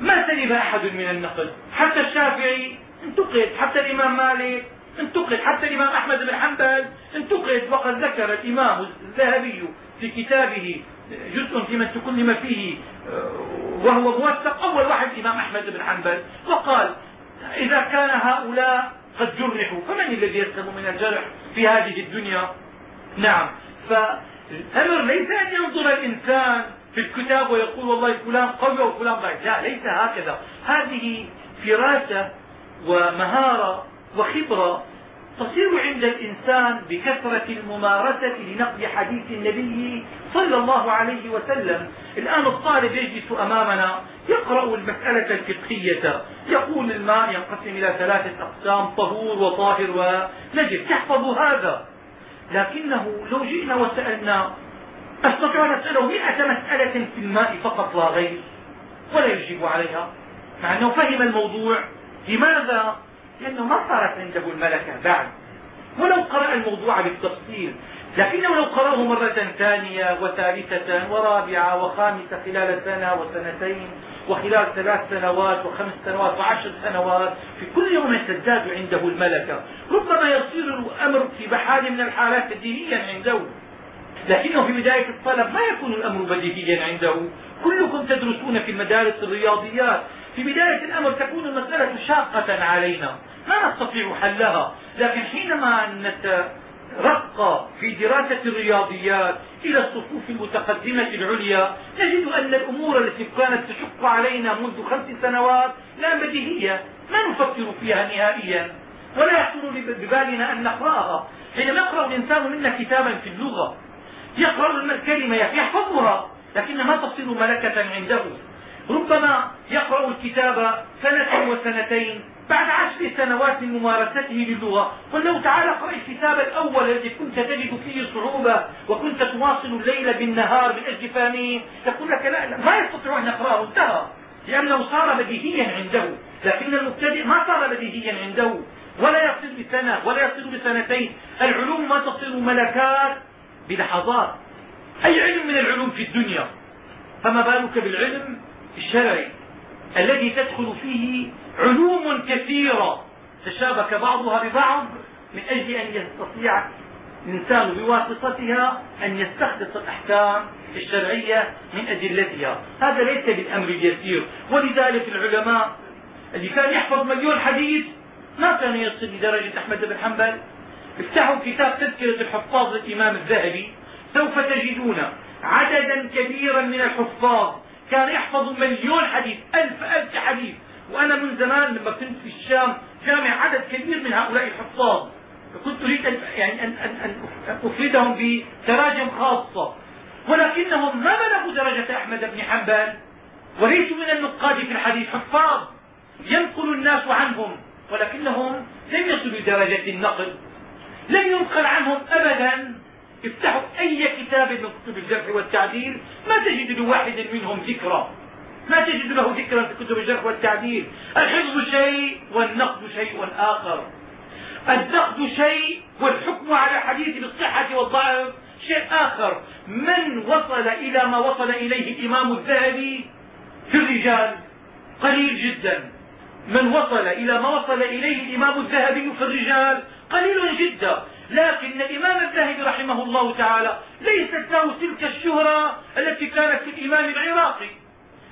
Speaker 1: ما سلب أحد من النقل؟ حتى الشافعي انتقد حتى الإمام مالك انتقد حتى الإمام أحمد بن حنبل انتقد وقد ذكر الإمام الذهبي في كتابه جزء في من تكلم فيه وهو موثق أول واحد الإمام أحمد بن حنبل وقال إذا كان هؤلاء قد جرحوا فمن الذي يسلم من الجرح في هذه الدنيا؟ نعم. فالأمر ليس أن ينظر الإنسان في الكتاب ويقول والله فلان قوي وفلان ضعيف لا ليس هكذا. هذه فراسة ومهارة وخبرة تصير عند الإنسان بكثرة الممارسة لنقل حديث النبي صلى الله عليه وسلم. الآن الطالب يجلس أمامنا يقرأ المسألة الفقهية. يقول الماء ينقسم إلى ثلاثة أقسام طهور وطاهر ونجس. يحفظ هذا. لكنه لو جئنا وسألنا أستطيع أن أسأله مئة مسألة في الماء فقط لا غير؟ ولا يجيب عليها. مع أنه فهم الموضوع. لماذا لأنه ما صارت عنده الملكة بعد. ولو قرأ الموضوع بالتفصيل. لكنه لو قرأه مرة ثانية وثالثة ورابعة وخامسة خلال سنة وسنتين وخلال ثلاث سنوات وخمس سنوات وعشر سنوات في كل يوم تزداد عنده الملكة. ربما يصير الأمر في حال من الحالات بديهيا عنده. لكنه في بداية الطلب ما يكون الأمر بديهيا عنده. كلكم تدرسون في المدارس الرياضيات. في بداية الأمر تكون المسألة شاقة علينا. ما نستطيع حلها. لكن حينما نترقى في دراسة الرياضيات إلى الصفوف المتقدمة العليا نجد أن الأمور التي كانت تشق علينا منذ خمس سنوات لا بديهية. ما نفكر فيها نهائيا. ولا يخطر ببالنا أن نقرأها. حينما يقرأ الإنسان منا كتابا في اللغة يقرأ الكلمة يحفظها لكن ما تصير ملكة عنده. ربما يقرأ الكتاب سنة وسنتين بعد عشر سنوات من ممارسته للغة. قل له تعالى اقرأ الكتاب الأول الذي كنت تجد فيه صعوبة وكنت تواصل الليل بالنهار من أجل فهمه. يقول لك لا, لا ما يستطيع أن يقرأه انتهى. لأنه صار بديهيا عنده. لكن المبتدئ ما صار بديهيا عنده. ولا يصل بسنة ولا يصل بسنتين. العلوم ما تصل ملكات بلحظات. أي علم من العلوم في الدنيا؟ فما بالك بالعلم الشرعي؟ الذي تدخل فيه علوم كثيرة. تشابك بعضها ببعض من أجل أن يستطيع الإنسان بواسطتها أن يستخلص الأحكام الشرعية من أدلتها. هذا ليس بالأمر اليسير. ولذلك العلماء اللي كان يحفظ مليون حديث ما كان يصل لدرجة أحمد بن حنبل. افتحوا كتاب تذكرة الحفاظ للإمام الذهبي. سوف تجدون عددا كبيرا من الحفاظ كان يحفظ مليون حديث ألف ألف حديث. وأنا من زمان لما كنت في الشام جامع عدد كبير من هؤلاء الحفاظ كنت أريد ان يعني ان ان أن أفردهم بتراجم خاصة. ولكنهم ما بلغوا درجة أحمد بن حنبل. وليسوا من النقاد في الحديث حفاظ. ينقل الناس عنهم ولكنهم لم يصلوا لدرجه النقل. لم ينقل عنهم أبدا. افتحوا أي كتاب من كتب الجرح والتعديل ما تجد لواحد منهم ذكرى. ما تجد له ذكرا في كتب الجرح والتعديل. الحفظ شيء والنقد شيء آخر. النقد شيء والحكم على الحديث بالصحة والضعف شيء آخر. من وصل إلى ما وصل إليه الإمام الذهبي؟ في الرجال. قليل جدا. من وصل إلى ما وصل إليه الإمام الذهبي في الرجال؟ قليل جدا. لكن الإمام الذهبي رحمه الله تعالى ليست له تلك الشهرة التي كانت في الإمام العراقي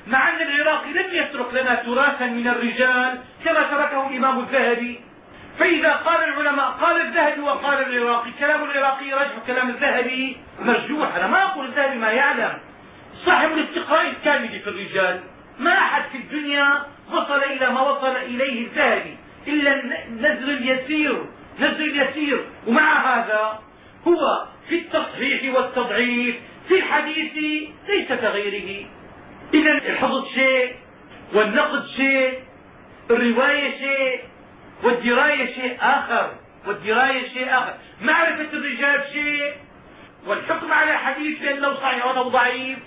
Speaker 1: مع أن العراقي لم يترك لنا تراثا من الرجال كما تركه الإمام الذهبي. فإذا قال العلماء قال الذهبي وقال العراقي كلام العراقي يرجح كلام الذهبي مرجوح. أنا ما أقول الذهبي ما يعلم. صاحب الاستقراء الكامل في الرجال. ما أحد في الدنيا وصل إلى ما وصل إليه الذهبي إلا النزل اليسير. نزل اليسير ومع هذا هو في التصحيح والتضعيف في الحديث ليس كغيره. إذا الحفظ شيء والنقد شيء الرواية شيء والدراية شيء آخر والدراية شيء آخر. معرفة الرجال شيء والحكم على حديث بأنه صحيح أو ضعيف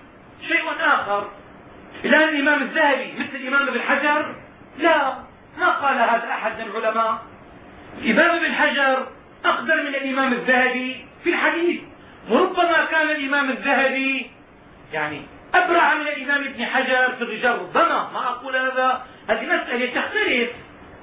Speaker 1: شيء آخر. الآن الإمام الذهبي مثل الإمام ابن حجر لا ما قال هذا أحد من العلماء. الإمام ابن حجر أقدر من الإمام الذهبي في الحديث. وربما كان الإمام الذهبي يعني أبرع من الإمام ابن حجر في الرجال. ربما ما أقول هذا هذه مسألة تختلف.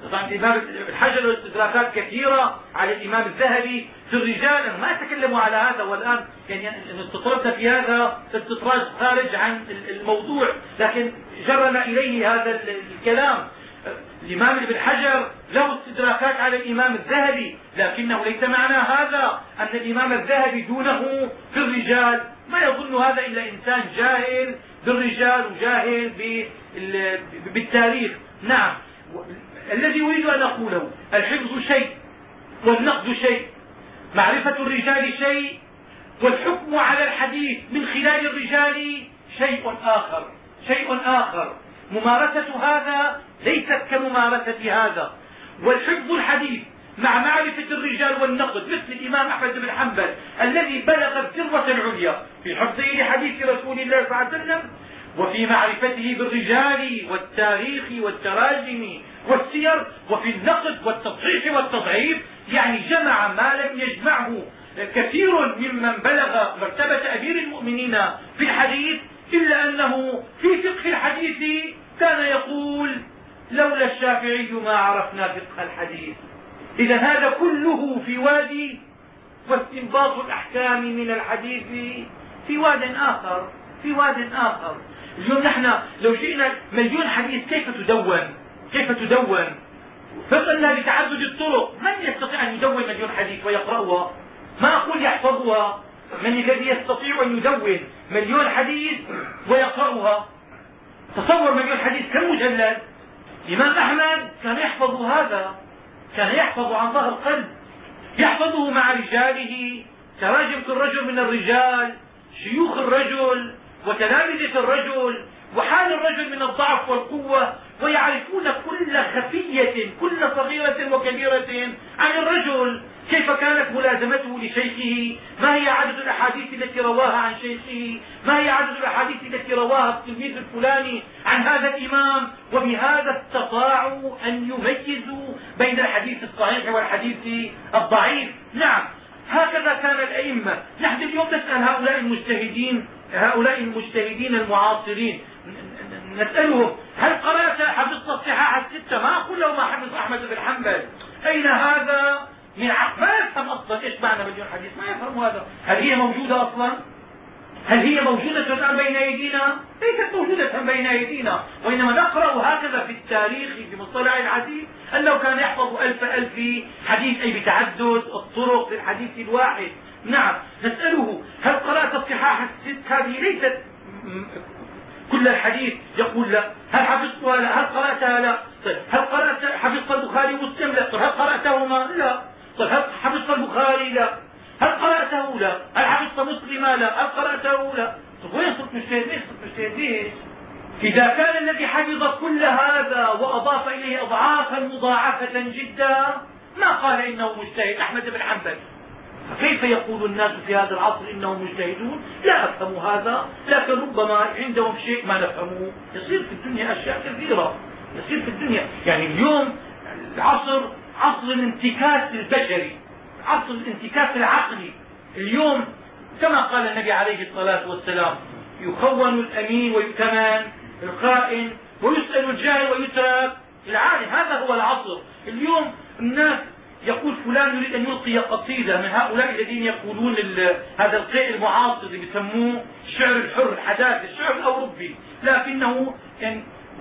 Speaker 1: طبعا الإمام ابن حجر استدراكات كثيرة على الإمام الذهبي في الرجال. ما أتكلم على هذا والآن يعني استطردت في هذا استطراد خارج عن الموضوع لكن جرنا إليه هذا الكلام. الإمام ابن حجر له استدراكات على الإمام الذهبي لكنه ليس معنى هذا أن الإمام الذهبي دونه في الرجال ما يظن هذا إلا إنسان جاهل بالرجال وجاهل بالتاريخ. نعم. الذي أريد أن أقوله الحفظ شيء والنقد شيء. معرفة الرجال شيء والحكم على الحديث من خلال الرجال شيء آخر. شيء آخر. ممارسة هذا ليست كممارسة هذا. والحفظ الحديث مع معرفة الرجال والنقد مثل الإمام أحمد بن حنبل الذي بلغ الذروة العليا في حفظه لحديث رسول الله صلى الله عليه وسلم وفي معرفته بالرجال والتاريخ والتراجم والسير وفي النقد والتصحيح والتضعيف يعني جمع ما لم يجمعه كثير ممن بلغ مرتبة أمير المؤمنين في الحديث إلا أنه في فقه الحديث كان يقول لولا الشافعي ما عرفنا فقه الحديث. إذا هذا كله في وادي واستنباط الأحكام من الحديث في واد آخر في واد آخر. اليوم نحن لو جئنا مليون حديث كيف تدون؟ كيف تدون؟ فقلنا بتعدد الطرق. من يستطيع أن يدون مليون حديث ويقرأها؟ ما أقول يحفظها. من الذي يستطيع أن يدون مليون حديث ويقرأها؟ تصور مليون حديث كم مجلد الامام أحمد كان يحفظ هذا كان يحفظ عن ظهر قلب يحفظه مع رجاله. تراجم الرجل من الرجال شيوخ الرجل وتلامذة الرجل وحال الرجل من الضعف والقوة ويعرفون كل خفية كل صغيرة وكبيرة عن الرجل. كيف كانت ملازمته لشيخه؟ ما هي عدد الأحاديث التي رواها عن شيخه؟ ما هي عدد الأحاديث التي رواها التلميذ الفلاني عن هذا الإمام؟ وبهذا استطاعوا أن يميزوا بين الحديث الصحيح والحديث الضعيف. نعم هكذا كان الأئمة. نحن اليوم نسأل هؤلاء المجتهدين هؤلاء المجتهدين المعاصرين. نسألهم هل قرأت حفظت الصحاح الستة؟ ما أقول له ما حفظ أحمد بن حنبل. أين هذا؟ من ما يفهم أصلا إيش معنى مليون حديث؟ ما يفهم هذا. هل هي موجودة أصلا؟ هل هي موجودة بين أيدينا؟ ليست موجودة بين أيدينا وإنما نقرأ هكذا في التاريخ في مصطلح الحديث أنه كان يحفظ ألف ألف حديث أي بتعدد الطرق في الحديث الواحد. نعم نسأله هل قرأت الصحاح الست؟ هذه ليست كل الحديث يقول لا. هل حفظتها؟ لا. هل قرأتها؟ لا. طيب هل قرأت حفظت البخاري ومسلم؟ لا. طيب هل قرأتهما؟ لا. طيب هل حفظت البخاري؟ لا. هل قرأته؟ لا. هل حفظت مسلما؟ لا. هل قرأته؟ لا. طيب وين صرت مجتهد؟ ليش صرت مجتهد؟ ليش؟ إذا كان الذي حفظ كل هذا وأضاف إليه أضعافا مضاعفة جدا ما قال إنه مجتهد. أحمد بن حنبل. كيف يقول الناس في هذا العصر إنهم مجتهدون؟ لا افهم هذا لكن ربما عندهم شيء ما نفهمه يصير في الدنيا أشياء كثيرة. يصير في الدنيا. يعني اليوم العصر عصر الانتكاس البشري عصر الانتكاس العقلي. اليوم كما قال النبي عليه الصلاة والسلام يخون الأمين ويؤتمن الخائن ويسأل الجاهل ويترك العالم هذا هو العصر. اليوم الناس يقول فلان يريد أن يلقي قصيدة من هؤلاء الذين يقولون هذا القيء المعاصر اللي بيسموه الشعر الحر الحداثي الشعر الأوروبي. لكنه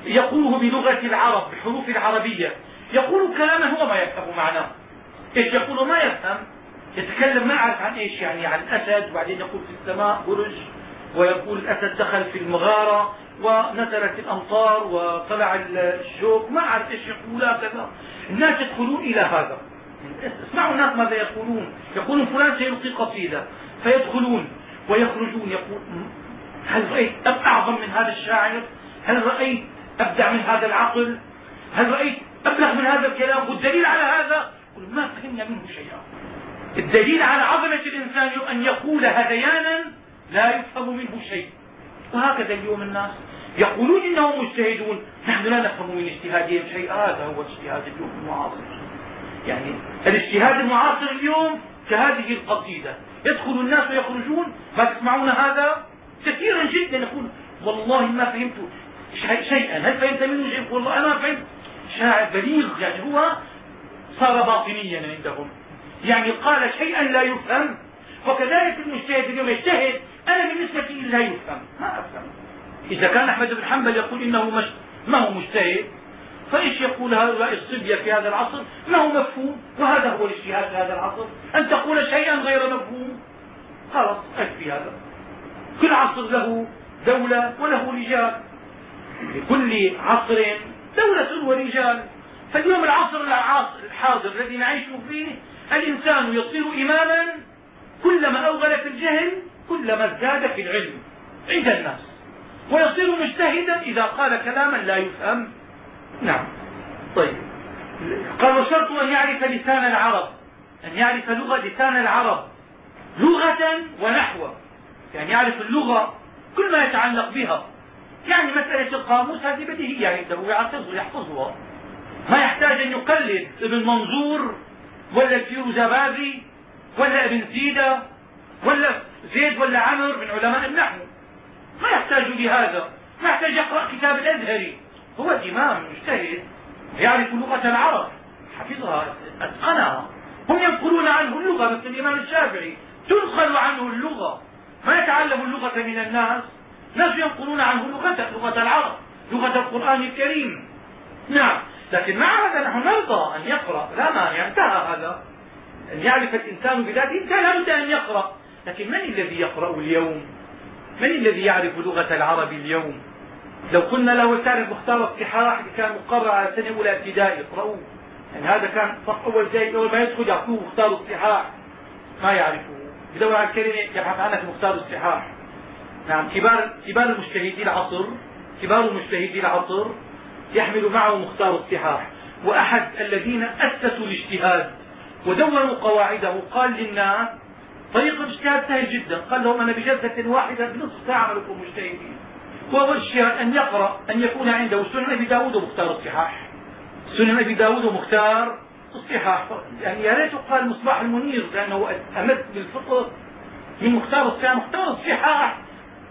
Speaker 1: يقوله بلغة العرب بحروف العربية يقول كلاما هو ما يفهم معناه. إيش يقول ما يفهم؟ يتكلم ما اعرف عن إيش يعني عن أسد وبعدين يقول في السماء برج ويقول الأسد دخل في المغارة ونزلت الأمطار وطلع الشوك ما اعرف إيش يقول كذا. الناس يدخلون إلى هذا. اسمعوا الناس ماذا يقولون. يقولون فلان سيلقي قصيدة فيدخلون ويخرجون. يقول هل رأيت أعظم من هذا الشاعر؟ هل رأيت أبدع من هذا العقل؟ هل رأيت ابلغ من هذا الكلام والدليل على هذا ما فهمنا منه شيئا. الدليل على عظمة الإنسان أن يقول هذيانا لا يفهم منه شيء. وهكذا اليوم الناس يقولون إنهم مجتهدون. نحن لا نفهم من اجتهادهم شيء. هذا هو اجتهاد اليوم المعاصر. يعني الاجتهاد المعاصر اليوم كهذه القصيدة. يدخل الناس ويخرجون. ما تسمعون هذا؟ كثيرا جدا يقول والله ما فهمت شيئا. هل فهمت منه شيء؟ والله أنا فهمت. شاعر بليغ يعني هو صار باطنيا عندهم. يعني قال شيئا لا يفهم وكذلك المجتهد اليوم يجتهد أنا بالنسبة لي لا يفهم ما أفهم. إذا كان أحمد بن حنبل يقول إنه مش ما هو مجتهد فإيش يقول هؤلاء الصبية في هذا العصر؟ ما هو مفهوم؟ وهذا هو الاجتهاد في هذا العصر. أن تقول شيئا غير مفهوم؟ خلاص اكفي هذا؟ كل عصر له دولة وله رجال لكل عصر دولة ورجال فاليوم العصر الحاضر الذي نعيش فيه الإنسان يصير إماما كلما أوغل في الجهل كلما ازداد في العلم عند الناس ويصير مجتهدا إذا قال كلاما لا يفهم. نعم. طيب. قال وشرط أن يعرف لسان العرب أن يعرف لغة لسان العرب لغة ونحوه يعني يعرف اللغة كل ما يتعلق بها. يعني مسألة القاموس هذه بديهية عنده يعتز يحفظها ما يحتاج أن يقلد ابن منظور ولا الفيروزابادي ولا ابن سيدة ولا زيد ولا عمر من علماء النحو. ما يحتاج لهذا. ما يحتاج يقرأ كتاب الأزهري. هو إمام مجتهد يعرف لغة العرب حفظها أتقنها. هم ينقلون عنه اللغة مثل الإمام الشافعي. تنقل عنه اللغة. ما يتعلم اللغة من الناس. ناس ينقلون عنه لغة لغة العرب لغة القرآن الكريم. نعم. لكن مع هذا نحن نرضى أن يقرأ. لا مانع. انتهى هذا. أن يعرف الإنسان بذاته. انتهى لابد أن يقرأ. لكن من الذي يقرأ اليوم؟ من الذي يعرف لغة العرب اليوم؟ لو قلنا له تعرف مختار الصحاح اللي كان مقرر على سنة أولى ابتدائي. اقرأوه. يعني هذا كان صف أول زي أول ما يدخل يعطوه مختار الصحاح ما يعرفه. بدور على الكلمة يبحث عنها في مختار الصحاح نعم كبار كبار المجتهدي العصر كبار المجتهدي العصر يحمل معه مختار الصحاح وأحد الذين أسسوا الاجتهاد ودونوا قواعده قال للناس طريق الاجتهاد سهل جدا. قال لهم أنا بجلسة واحدة بنصف ساعة لكم مجتهدين. وهو الاجتهاد أن يقرأ أن يكون عنده سنن أبي داود ومختار الصحاح سنن أبي داود ومختار الصحاح يعني يا ريت قال مصباح المنير لأنه أمد بالفقه من مختار الصحاح مختار الصحاح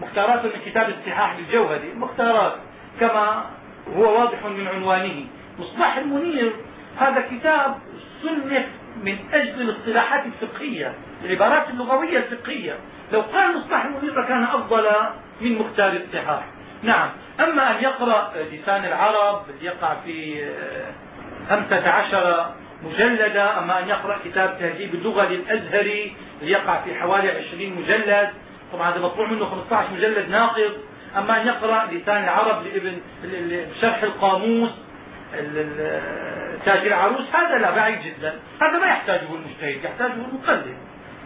Speaker 1: مختارات من كتاب الصحاح للجوهري مختارات كما هو واضح من عنوانه. مصباح المنير هذا كتاب صنف من أجل الاصطلاحات الفقهية العبارات اللغوية الفقهية. لو قال مصباح المنير لكان أفضل من مختار الصحاح. نعم. أما أن يقرأ لسان العرب يقع في خمسة عشر مجلدا. أما أن يقرأ كتاب تهذيب اللغة للأزهري يقع في حوالي عشرين مجلد. طبعا هذا مطبوع منه 15 مجلد ناقض أما أن يقرأ لسان العرب لابن شرح القاموس تاج العروس هذا لا بعيد جدا. هذا ما يحتاجه المجتهد يحتاجه المقلد.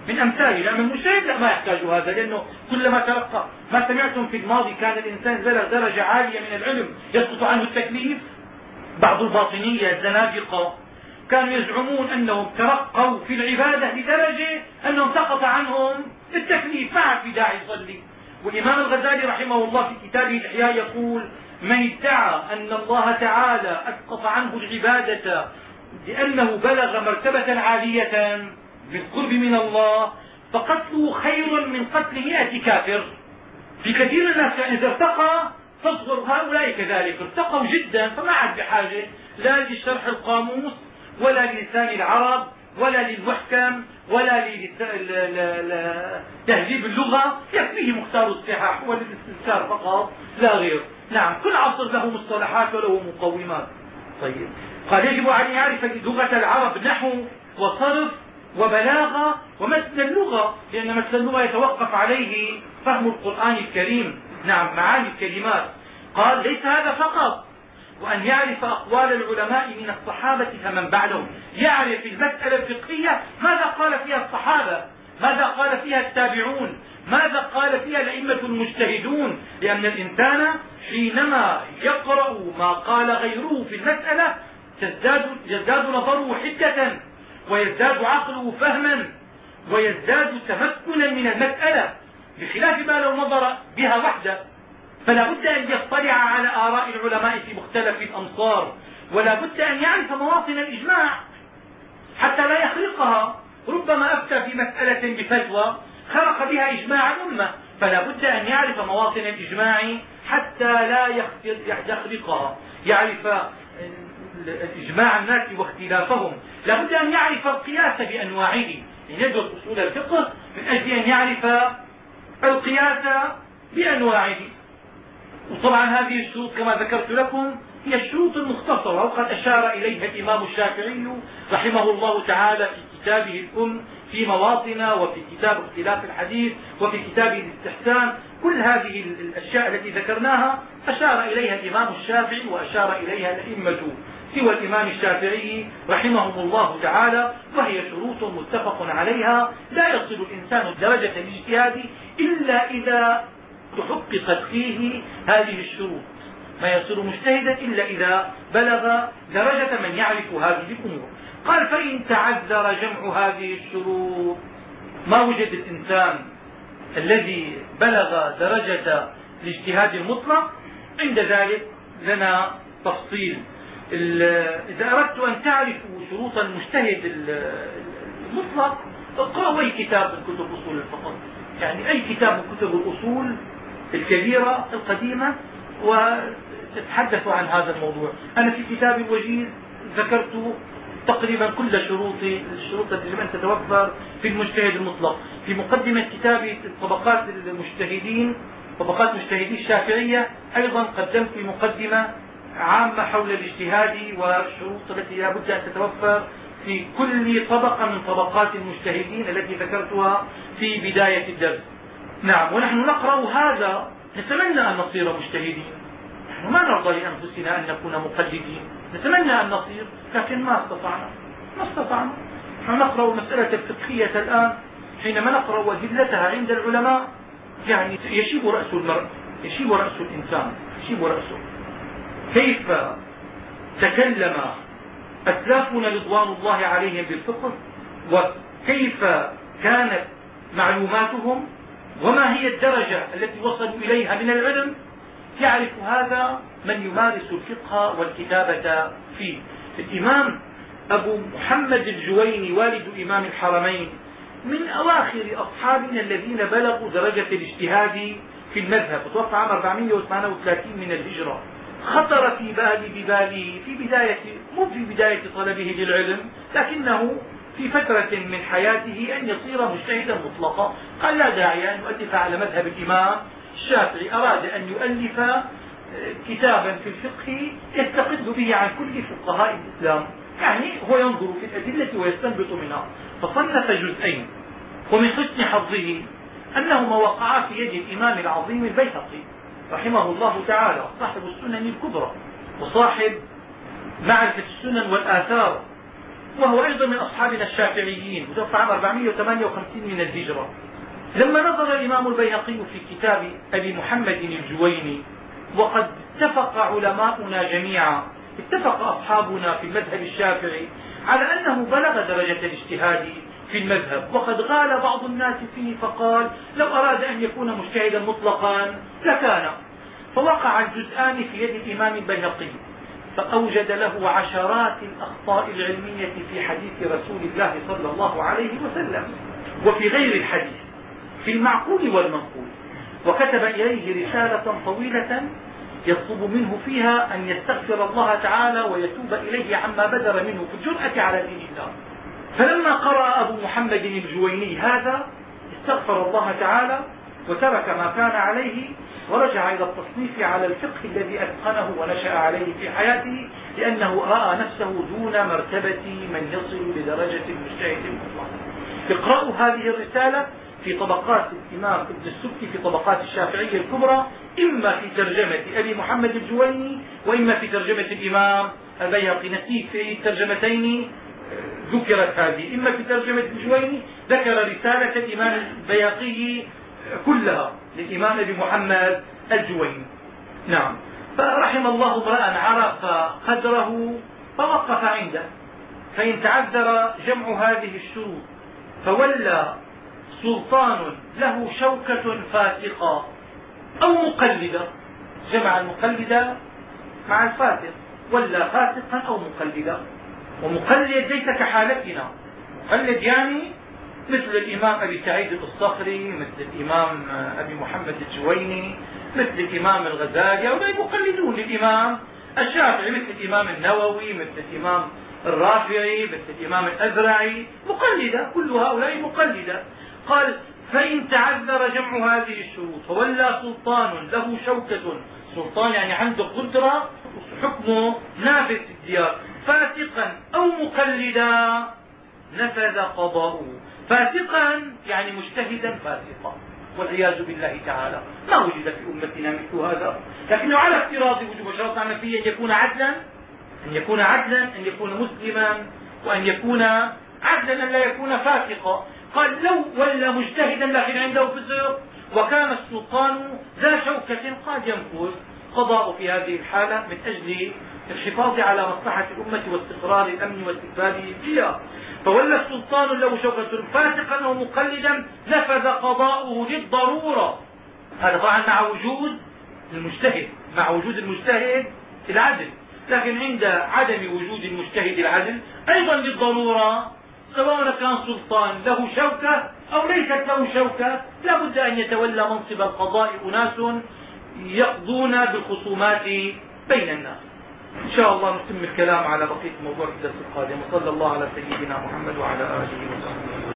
Speaker 1: من أمثاله لأن المجتهد لا ما يحتاج هذا لأنه كلما تلقى ما سمعتم في الماضي كان الإنسان بلغ درجة عالية من العلم يسقط عنه التكليف. بعض الباطنية الزنادقة كانوا يزعمون أنهم ترقوا في العبادة لدرجة أنهم يصلي ما في داعي يصلي والإمام الغزالي رحمه الله في كتابه الإحياء يقول من ادعى أن الله تعالى أسقط عنه العبادة لأنه بلغ مرتبة عالية بالقرب من الله فقتله خير من قتل مئة كافر. في كثير من الناس يعني إذا ارتقى تصغر هؤلاء كذلك ارتقوا جدا فما عاد بحاجة لا لشرح القاموس ولا للسان العرب. ولا للمحكم ولا لتهذيب اللغة. يكفيه مختار الصحاح والاستذكار فقط لا غير. نعم كل عصر له مصطلحات وله مقومات. طيب. قال يجب أن يعرف لغة العرب نحو وصرف وبلاغة ومثل اللغة لأن مثل اللغة يتوقف عليه فهم القرآن الكريم. نعم معاني الكلمات. قال ليس هذا فقط. وأن يعرف أقوال العلماء من الصحابة فمن بعدهم. يعرف المسألة الفقهية ماذا قال فيها الصحابة؟ ماذا قال فيها التابعون؟ ماذا قال فيها الأئمة المجتهدون؟ لأن الإنسان حينما يقرأ ما قال غيره في المسألة تزداد يزداد نظره حدة ويزداد عقله فهما ويزداد تمكنا من المسألة بخلاف ما لو نظر بها وحده. فلا بد أن يطلع على آراء العلماء في مختلف الأمصار ولا بد أن يعرف مواطن الإجماع حتى لا يخرقها ربما أفتى في مسألة بفتوى خرق بها إجماع الأمة فلا بد أن يعرف مواطن الإجماع حتى لا يخرقها يعرف إجماع الناس واختلافهم. لا بد أن يعرف القياس بأنواعه. يعني يدرس أصول الفقه من أجل أن يعرف القياس بأنواعه. وطبعا هذه الشروط كما ذكرت لكم هي الشروط المختصرة وقد أشار إليها الإمام الشافعي رحمه الله تعالى في كتابه الأم في مواطن وفي كتاب اختلاف الحديث وفي كتابه الاستحسان. كل هذه الأشياء التي ذكرناها أشار إليها الإمام الشافعي وأشار إليها الأئمة سوى الإمام الشافعي رحمهم الله تعالى وهي شروط متفق عليها. لا يصل الإنسان درجة الاجتهاد إلا إذا تحققت فيه هذه الشروط. ما يصير مجتهدا إلا إذا بلغ درجة من يعرف هذه الأمور. قال فإن تعذر جمع هذه الشروط ما وجد الإنسان الذي بلغ درجة الاجتهاد المطلق؟ عند ذلك لنا تفصيل. إذا أردت أن تعرفوا شروط المجتهد المطلق اقرأوا أي كتاب من كتب أصول الفقه. يعني أي كتاب من كتب الأصول الكبيرة القديمة وتتحدث عن هذا الموضوع. أنا في كتابي الوجيز ذكرت تقريبا كل شروط الشروط التي يجب ان تتوفر في المجتهد المطلق. في مقدمة كتابي طبقات المجتهدين طبقات مجتهدي الشافعية أيضا قدمت مقدمة عامة حول الاجتهاد والشروط التي لا بد أن تتوفر في كل طبقة من طبقات المجتهدين التي ذكرتها في بداية الدرس. نعم ونحن نقرأ هذا نتمنى أن نصير مجتهدين. نحن ما نرضى لأنفسنا أن نكون مقلدين. نتمنى أن نصير لكن ما استطعنا. ما استطعنا. نحن نقرأ المسألة الفقهية الآن حينما نقرأ أدلتها عند العلماء يعني يشيب رأس المرء يشيب رأس الإنسان يشيب رأسه. كيف تكلم أسلافنا رضوان الله عليهم بالفقه؟ وكيف كانت معلوماتهم؟ وما هي الدرجة التي وصلوا إليها من العلم؟ يعرف هذا من يمارس الفقه والكتابة فيه. الإمام أبو محمد الجويني والد إمام الحرمين من أواخر أصحابنا الذين بلغوا درجة الاجتهاد في المذهب توفى عام 438 من الهجرة. خطر في بالي بباله في بداية مو في بداية طلبه للعلم لكنه في فترة من حياته أن يصير مجتهدا مطلقا. قال لا داعي أن يؤلف على مذهب الإمام الشافعي. أراد أن يؤلف آه، كتابا في الفقه يستقل به عن كل فقهاء الإسلام. يعني هو ينظر في الأدلة ويستنبط منها. فصنف جزئين ومن حسن حظه أنهما وقعا في يد الإمام العظيم البيهقي رحمه الله تعالى صاحب السنن الكبرى وصاحب معرفة السنن والآثار وهو أيضا من أصحابنا الشافعيين. متوفى عام 458 من الهجرة. لما نظر الإمام البيهقي في كتاب أبي محمد الجويني وقد اتفق علماؤنا جميعا اتفق أصحابنا في المذهب الشافعي على أنه بلغ درجة الاجتهاد في المذهب. وقد غال بعض الناس فيه فقال لو أراد أن يكون مجتهدا مطلقا لكان فوقع الجزءان في يد الإمام البيهقي. فأوجد له عشرات الأخطاء العلمية في حديث رسول الله صلى الله عليه وسلم وفي غير الحديث في المعقول والمنقول. وكتب إليه رسالة طويلة يطلب منه فيها أن يستغفر الله تعالى ويتوب إليه عما بدر منه في الجرأة على دين الله. فلما قرأ أبو محمد الجويني هذا استغفر الله تعالى وترك ما كان عليه ورجع إلى التصنيف على الفقه الذي أتقنه ونشأ عليه في حياته لأنه رأى نفسه دون مرتبة من يصل لدرجة المجتهد المطلق. اقرأوا هذه الرسالة في طبقات الإمام ابن السبكي في طبقات الشافعية الكبرى إما في ترجمة أبي محمد الجويني وإما في ترجمة الإمام البيهقي. نسيت في الترجمتين ذكرت هذه. إما في ترجمة الجويني ذكر رسالة الإمام البيهقي كلها للإمام أبي محمد الجويني. نعم. فرحم الله امرأ عرف قدره فوقف عنده. فإن تعذر جمع هذه الشروط فولى سلطان له شوكة فاسقة أو مقلدة. جمع المقلدة مع الفاسق ولا فاسقا أو مقلدا ومقلد ليس كحالتنا. مقلد يعني مثل الإمام أبي سعيد الصخري مثل الإمام أبي محمد الجويني مثل الإمام الغزالي هؤلاء مقلدون للإمام الشافعي مثل الإمام النووي مثل الإمام الرافعي مثل الإمام الأزرعي. مقلدة كل هؤلاء مقلدة. قال فإن تعذر جمع هذه الشروط فولى سلطان له شوكة. سلطان يعني عنده قدرة حكمه نافذ في الديار. فاسقا أو مقلدا نفذ قضاؤه. فاسقا يعني مجتهدا فاسقا. والعياذ بالله تعالى. ما وجد في أمتنا مثل هذا. لكنه على افتراض وجوب شرط فيه أن يكون عدلا أن يكون عدلا أن يكون مسلما وأن يكون عدلا أن لا يكون فاسقا. قال لو ولا مجتهدا لكن عنده فسق وكان السلطان ذا شوكة قد ينفذ قضاء في هذه الحالة من أجل الحفاظ على مصلحة الأمة واستقرار الأمن واستقبال فيها فولى السلطان له شوكة فاسقا أو مقلدا نفذ قضاؤه للضرورة. هذا طبعا مع وجود المجتهد مع وجود المجتهد العدل. لكن عند عدم وجود المجتهد العدل أيضا للضرورة سواء كان سلطان له شوكة أو ليست له شوكة لا بد أن يتولى منصب القضاء أناس يقضون بالخصومات بين الناس. إن شاء الله نتم الكلام على بقية موضوع الدرس القادم وصلى الله على سيدنا محمد وعلى آله وصحبه.